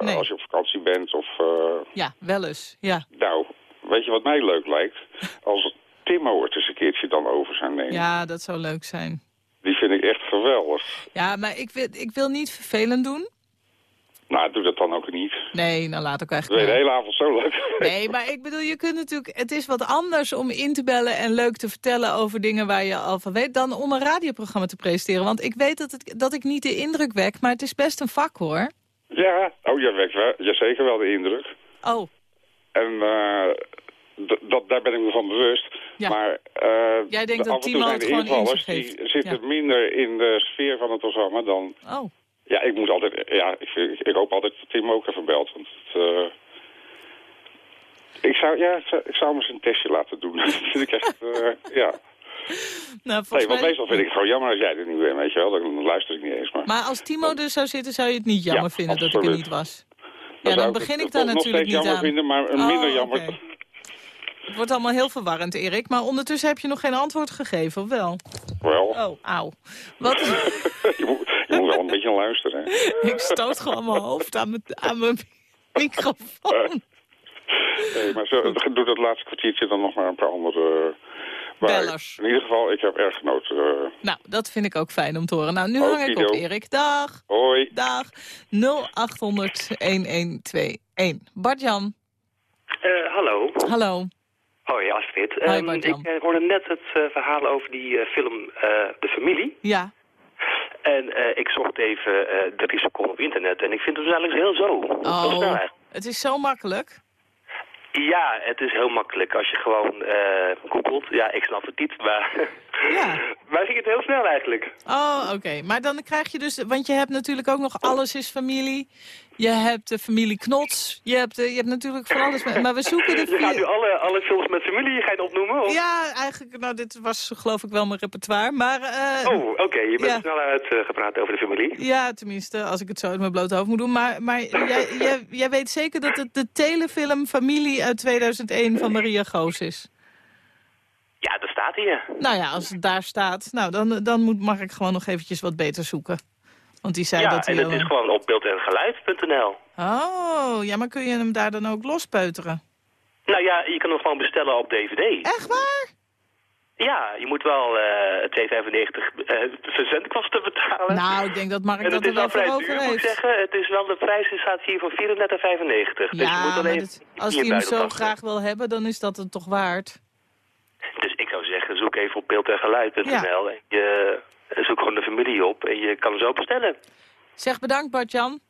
Nee. als je op vakantie bent of... Ja, wel eens. Ja. nou, weet je wat mij leuk lijkt? Als Timo het eens een keertje dan over zou nemen. ja, dat zou leuk zijn. Die vind ik echt geweldig. Ja, maar ik wil, ik wil niet vervelend doen. Nou, doe dat dan ook niet. Nee, nou laat ik We eigenlijk de hele avond zo leuk. Nee, maar ik bedoel, je kunt natuurlijk... Het is wat anders om in te bellen en leuk te vertellen over dingen waar je al van weet... dan om een radioprogramma te presenteren. Want ik weet dat, het, dat ik niet de indruk wek, maar het is best een vak, hoor. Ja, oh, je wekt wel, je zeker wel de indruk. Oh, En eh, dat, daar ben ik me van bewust. Ja. Maar eh, Jij denkt de- dat af en toe Timo zijn het de gewoon in invallers, zich heeft. die zitten Ja. minder in de sfeer van het programma dan... oh. Ja, ik moet altijd... Ja, ik, ik hoop altijd dat Timo ook even belt. Want het, eh, ik, zou, ja, ik zou- ik zou hem eens een testje laten doen. dat vind ik echt... eh, ja. Nou, Nee, want mij... meestal vind ik het gewoon jammer als jij er niet bent, weet je wel. Dan luister ik niet eens. Maar, Maar als Timo er zou zitten, zou je het niet jammer Ja, vinden dat ik er niet was? Dan Ja, dan begin ik daar natuurlijk niet jammer aan. vinden, maar Oh, minder jammer. Het wordt allemaal heel verwarrend, Erik. Maar ondertussen heb je nog geen antwoord gegeven, of wel? Wel, Oh, auw. Wat? je, moet, je moet wel een beetje luisteren. hè. ik stoot gewoon mijn hoofd aan mijn, aan mijn microfoon. Nee, maar zo, doe dat laatste kwartiertje dan nog maar een paar andere... maar Bellers. In ieder geval, ik heb erg genoten. eh. Nou, dat vind ik ook fijn om te horen. Nou, nu hang ik op. Erik. Dag. hoi. Dag. 0800-1121. Bart-Jan. Eh, hallo. Hallo. Hoi Astrid. Hoi, Ehm, Bart-Jan. ik eh, hoorde net het eh, verhaal over die eh, film eh, De Familie. Ja. En eh, ik zocht even eh 30 seconden op internet. En ik vind het dus eigenlijk heel zo. Heel snel Oh, eigenlijk. het is zo makkelijk. Ja, het is heel makkelijk als je gewoon eh googelt. Ja, ik snap het niet, maar... Ja. maar ging het heel snel eigenlijk. Oh, oké. Maar dan krijg je dus... Want je hebt natuurlijk ook nog Alles is Familie. Je hebt de familie Knots. Je hebt, eh, je hebt natuurlijk van alles. Maar maar we zoeken de... Je gaat nu alle, alle films met familie ga je opnoemen? Of? Ja, eigenlijk, nou, dit was geloof ik wel mijn repertoire. Maar eh, Oh, oké. Je bent ja. snel uitgepraat over de familie. ja, tenminste, als ik het zo uit mijn blote hoofd moet doen. Maar, maar jij, jij, jij weet zeker dat het de telefilm Familie uit 2001 van Maria Goos is? Ja, dat staat hier. Nou ja, als het daar staat, nou, dan, dan moet, mag ik gewoon nog eventjes wat beter zoeken. Want die zei ja, dat hij... en het is gewoon op beeld en geluid.nl. Oh, ja, maar kun je hem daar dan ook lospeuteren? Nou ja, je kan hem gewoon bestellen op DVD. Echt waar? Ja, je moet wel eh 2,95 eh verzendkosten betalen. Nou, ik denk dat Mark en dat er wel voor vrij over duur, moet ik heeft. zeggen. Het is wel, de prijs staat hier voor 34,95. dus je Ja, moet maar alleen dat- als hij hem zo graag wil hebben, dan is dat het toch waard? Dus ik zou zeggen, zoek even op beeld en geluid.nl. Je eh, zoek gewoon de familie op en je kan hem zo bestellen. Zeg bedankt, Bart-Jan.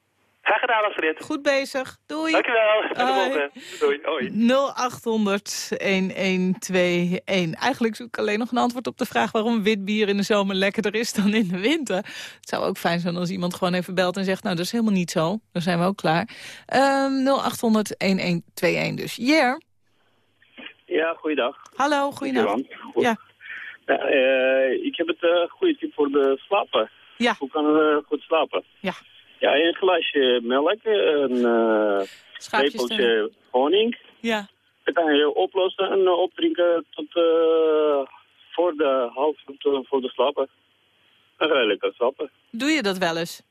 Graag gedaan, Astrid. Goed bezig. Doei. Dankjewel. Tot de Hoi. volgende. Doei. Hoi. 0800-1121. Eigenlijk zoek ik alleen nog een antwoord op de vraag... waarom wit bier in de zomer lekkerder is dan in de winter. Het zou ook fijn zijn als iemand gewoon even belt en zegt... nou, dat is helemaal niet zo. Dan zijn we ook klaar. Ehm 0800-1121 dus. Jer, Ja, goeiedag. hallo, goeienacht. Goed. Ja. Ja, eh, ik heb het eh goede tip voor de slapen. Ja. Hoe kan je goed slapen? Ja. Ja, een glasje melk, een uh, lepeltje honing. Ja. Dat kan je oplossen en eh, opdrinken tot eh, voor de half voor de slapen. Dan ga je lekker slapen. Doe je dat wel eens?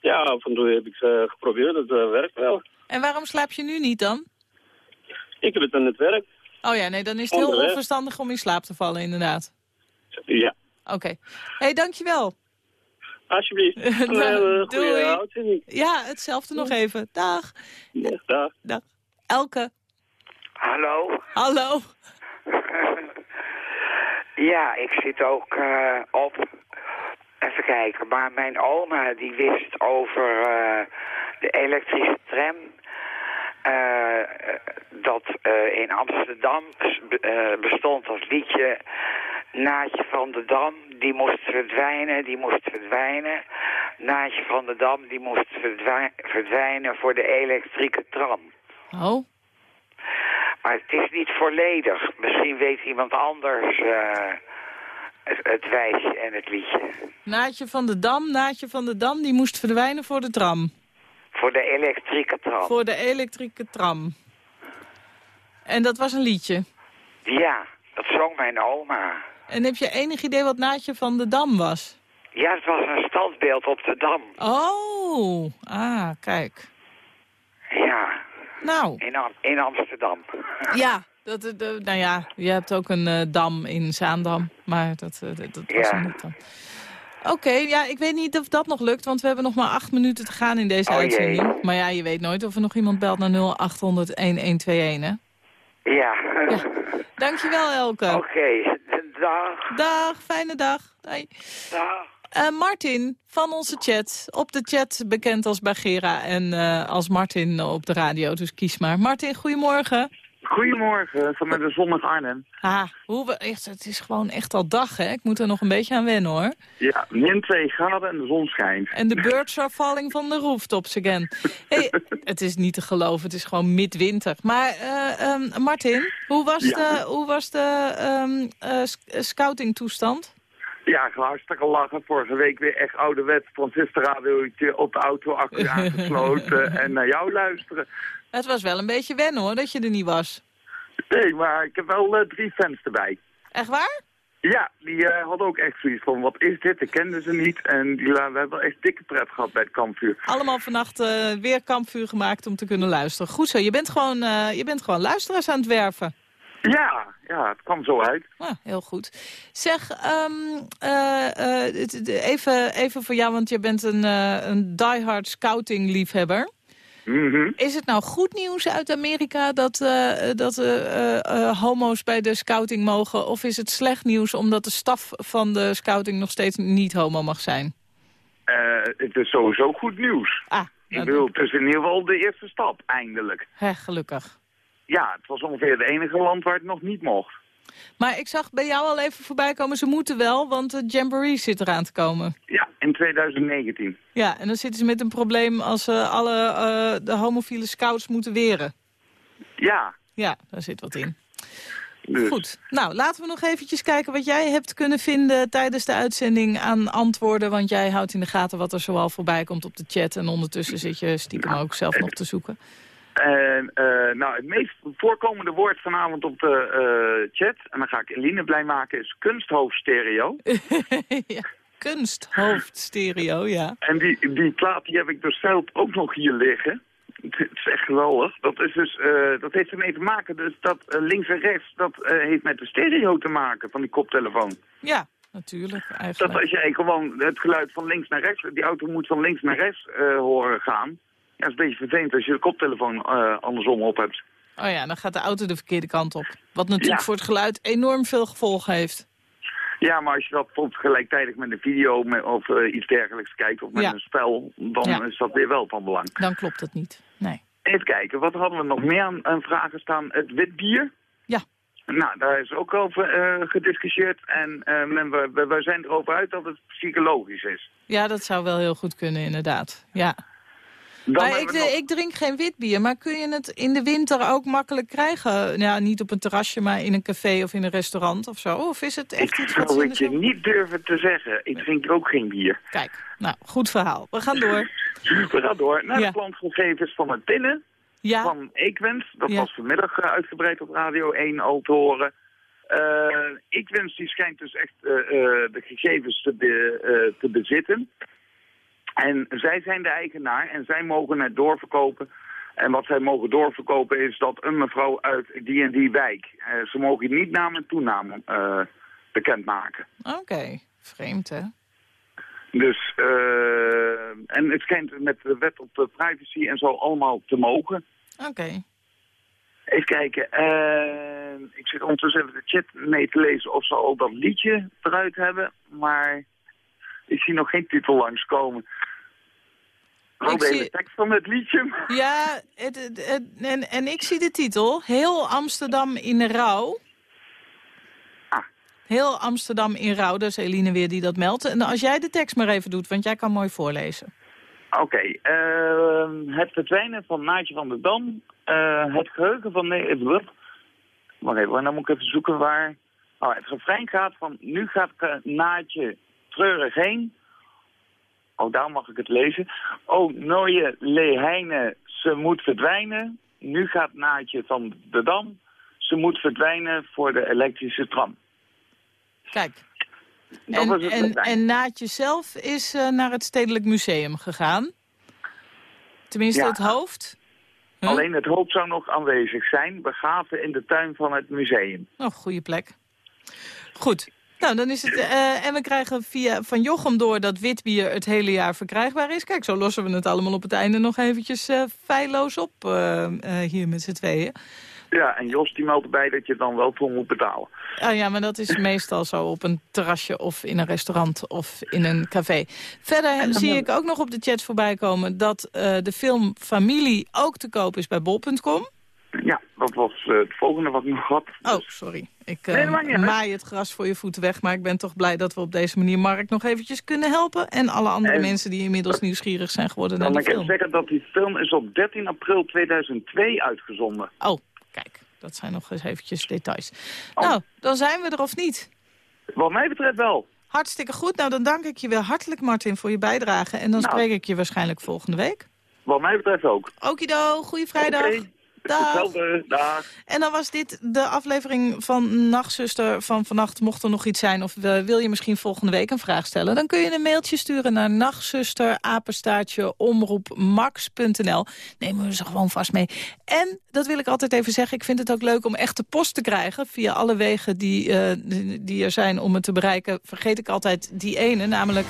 Ja, af en toe heb ik ze geprobeerd, dat eh, werkt wel. En waarom slaap je nu niet dan? Ik heb het aan het werk. Oh ja, nee, dan is het heel Onderweg. onverstandig om in slaap te vallen, inderdaad. Ja. Oké. Hé, hey, dankjewel. Alsjeblieft. Goeie doei. Ja, hetzelfde nog even. Dag. Dag. Dag. Elke. Hallo? Hallo. Ja, ik zit ook eh, op. Even kijken, maar mijn oma die wist over eh, de elektrische tram. Eh, eh, dat eh, in Amsterdam be- bestond dat liedje Naatje van de Dam, die moest verdwijnen, die moest verdwijnen. Naatje van de Dam, die moest verdwij- verdwijnen voor de elektrieke tram. Oh. Maar het is niet volledig. Misschien weet iemand anders het, het wijsje en het liedje. Naatje van de Dam, Naatje van de Dam, die moest verdwijnen voor de tram. Voor de elektrieke tram. Voor de elektrieke tram. En dat was een liedje. Ja, dat zong mijn oma. En heb je enig idee wat Naatje van de Dam was? Ja, het was een standbeeld op de Dam. Oh, ah, kijk. Ja, Nou, in, Am- in Amsterdam. ja. Dat, eh, de, nou ja, je hebt ook een eh, dam in Zaandam, maar dat, eh, dat, dat was Ja. niet Oké, ja, ik weet niet of dat nog lukt, want we hebben nog maar acht minuten te gaan in deze Oh, jee. uitzending. Maar ja, je weet nooit of er nog iemand belt naar 0800-1121, hè? Ja. Dankjewel, Elke. Oké, dag. Dag, fijne dag. Dag. Eh, Martin van onze chat. Op de chat bekend als Bagera en eh, als Martin op de radio. Dus kies maar. Martin, goedemorgen. Goedemorgen, vanuit de zonnig Arnhem. Ah, hoe we, echt, het is gewoon echt al dag, hè? Ik moet er nog een beetje aan wennen, hoor. Ja, min 2 graden en de zon schijnt. En de birds are falling van de rooftops again. Hey, het is niet te geloven, het is gewoon midwinter. Maar eh, ehm, Martin, hoe was Ja. de, hoe was de ehm, eh, eh, scoutingtoestand? Ja, hartstikke lachen. Vorige week weer echt ouderwets transistorradiootje op de auto-accu aangesloten en naar jou luisteren. Het was wel een beetje wennen, hoor, dat je er niet was. Nee, maar ik heb wel eh, drie fans erbij. Echt waar? Ja, die eh, hadden ook echt zoiets van, wat is dit? Ik kende ze niet. En die, we hebben echt dikke pret gehad bij het kampvuur. Allemaal vannacht eh, weer kampvuur gemaakt om te kunnen luisteren. Goed zo, je bent gewoon, je bent gewoon luisteraars aan het werven. Ja, ja, het kwam zo uit. Ah, heel goed. Zeg, ehm, eh, eh, even, even voor jou, want je bent een, een diehard scouting-liefhebber. Mhm. Is het nou goed nieuws uit Amerika dat, eh, dat eh, eh, homo's bij de scouting mogen? Of is het slecht nieuws omdat de staf van de scouting nog steeds niet homo mag zijn? Het is sowieso goed nieuws. Ah, Ik bedoel, het is in ieder geval de eerste stap, eindelijk. Hè, gelukkig. Ja, het was ongeveer het enige land waar het nog niet mocht. Maar ik zag bij jou al even voorbij komen, ze moeten wel, want de Jamboree zit eraan te komen. Ja, in 2019. Ja, en dan zitten ze met een probleem als ze alle eh, de homofiele scouts moeten weren. Ja. Ja, daar zit wat in. Dus. Goed. Nou, laten we nog eventjes kijken wat jij hebt kunnen vinden tijdens de uitzending aan antwoorden. Want jij houdt in de gaten wat er zoal voorbij komt op de chat. En ondertussen zit je stiekem ook zelf nog te zoeken. En, eh, nou, het meest voorkomende woord vanavond op de eh, chat, en dan ga ik Eline blij maken, is kunsthoofdstereo. ja, kunsthoofdstereo, ja. En die, die plaat die heb ik dus zelf ook nog hier liggen. Het is echt geweldig. Dat, is dus, eh, dat heeft ermee te maken, dus dat links en rechts, dat heeft met de stereo te maken van die koptelefoon. Ja, natuurlijk, Dat als jij gewoon het geluid van links naar rechts, die auto moet van links naar rechts horen gaan. Ja, dat is een beetje vervelend als je de koptelefoon eh, andersom op hebt. Oh ja, dan gaat de auto de verkeerde kant op. Wat natuurlijk Ja. voor het geluid enorm veel gevolgen heeft. Ja, maar als je dat bijvoorbeeld gelijktijdig met een video met, of eh, iets dergelijks kijkt of met Ja. een spel, dan Ja. is dat weer wel van belang. Dan klopt het niet. Nee. Even kijken, wat hadden we nog meer aan, aan vragen staan? Het wit bier? Ja. Nou, daar is ook over eh, gediscussieerd en eh, men, we, we, we zijn erover uit dat het psychologisch is. Ja, dat zou wel heel goed kunnen, inderdaad. Ja. Maar ik, nog- ik drink geen wit bier, maar kun je het in de winter ook makkelijk krijgen? Ja, niet op een terrasje, maar in een café of in een restaurant of zo? Of is het echt iets wat zou ze in het je niet durven te zeggen. Ik drink ook geen bier. Kijk, nou, goed verhaal. We gaan door. We gaan door naar Ja. de klantgegevens van het pinnen Ja. van Equens. Dat Ja. was vanmiddag eh, uitgebreid op Radio 1 al te horen. Eh Equens die schijnt dus echt eh, eh, de gegevens te, be- eh, te bezitten. En zij zijn de eigenaar en zij mogen het doorverkopen En wat zij mogen doorverkopen is dat een mevrouw uit die en die wijk. Eh, ze mogen niet naam en toenaam uh, bekendmaken. Oké, vreemd hè? Dus, uh, en het schijnt met de wet op de privacy en zo allemaal te mogen. Oké. Even kijken. Ik zit ondertussen even de chat mee te lezen of ze al dat liedje eruit hebben. Maar ik zie nog geen titel langskomen. Wel de hele tekst van het liedje. Ja, het, het, en, en ik zie de titel. Heel Amsterdam in rouw. Ah. Heel Amsterdam in rouw. Dat is Eline weer die dat meldt. En als jij de tekst maar even doet, want jij kan mooi voorlezen. Oké. uh, het verdwijnen van Naatje van der Dam. Uh, het geheugen van... Nee, Wacht even, dan moet ik even zoeken waar... Oh, het refrein gaat van... Nu gaat Naatje treurig heen. Oh, daar mag ik het lezen. Oh, Nooie Leheine, ze moet verdwijnen. Nu gaat Naatje van de Dam. Ze moet verdwijnen voor de elektrische tram. Kijk. En, en, en, Naatje zelf is uh, naar het Stedelijk Museum gegaan. Tenminste, ja. het hoofd. Huh? Alleen het hoofd zou nog aanwezig zijn. Begraven in de tuin van het museum. Oh, goede plek. Goed. Nou, dan is het... Uh, en we krijgen via van Jochem door dat witbier het hele jaar verkrijgbaar is. Kijk, zo lossen we het allemaal op het einde nog eventjes uh, feilloos op uh, hier met z'n tweeën. Ja, en Jos die meldt erbij dat je dan wel voor moet betalen. Ah, ja, maar dat is meestal zo op een terrasje of in een restaurant of in een café. Verder zie ik ook nog op de chat voorbij komen dat de film Familie ook te koop is bij bol.com. Ja, dat was uh, het volgende wat ik nog had. Oh, sorry. Ik uh, nee, maai het gras voor je voeten weg. Maar ik ben toch blij dat we op deze manier Mark nog eventjes kunnen helpen. En alle andere en, mensen die inmiddels nieuwsgierig zijn geworden naar de film. Dan kan ik zeggen dat die film is op 13 april 2002 uitgezonden. Oh, kijk. Dat zijn nog eens eventjes details. Oh. Nou, dan zijn we er of niet? Wat mij betreft wel. Hartstikke goed. Nou, dan dank ik je weer hartelijk, Martin, voor je bijdrage. En dan nou. spreek ik je waarschijnlijk volgende week. Wat mij betreft ook. Okido, goeie vrijdag. Okay. Dag. Dag. En dan was dit de aflevering van Nachtzuster van vannacht. Mocht er nog iets zijn of wil je misschien volgende week een vraag stellen... dan kun je een mailtje sturen naar nachtzuster, apenstaartje, omroepmax.nl. Nemen we ze gewoon vast mee. En, dat wil ik altijd even zeggen, ik vind het ook leuk om echte post te krijgen... via alle wegen die, uh, die er zijn om het te bereiken. Vergeet ik altijd die ene, namelijk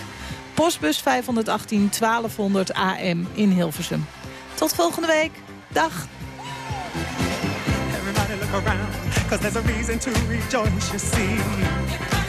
postbus 518 1200 AM in Hilversum. Tot volgende week. Dag. Everybody look around, cause there's a reason to rejoice, you see.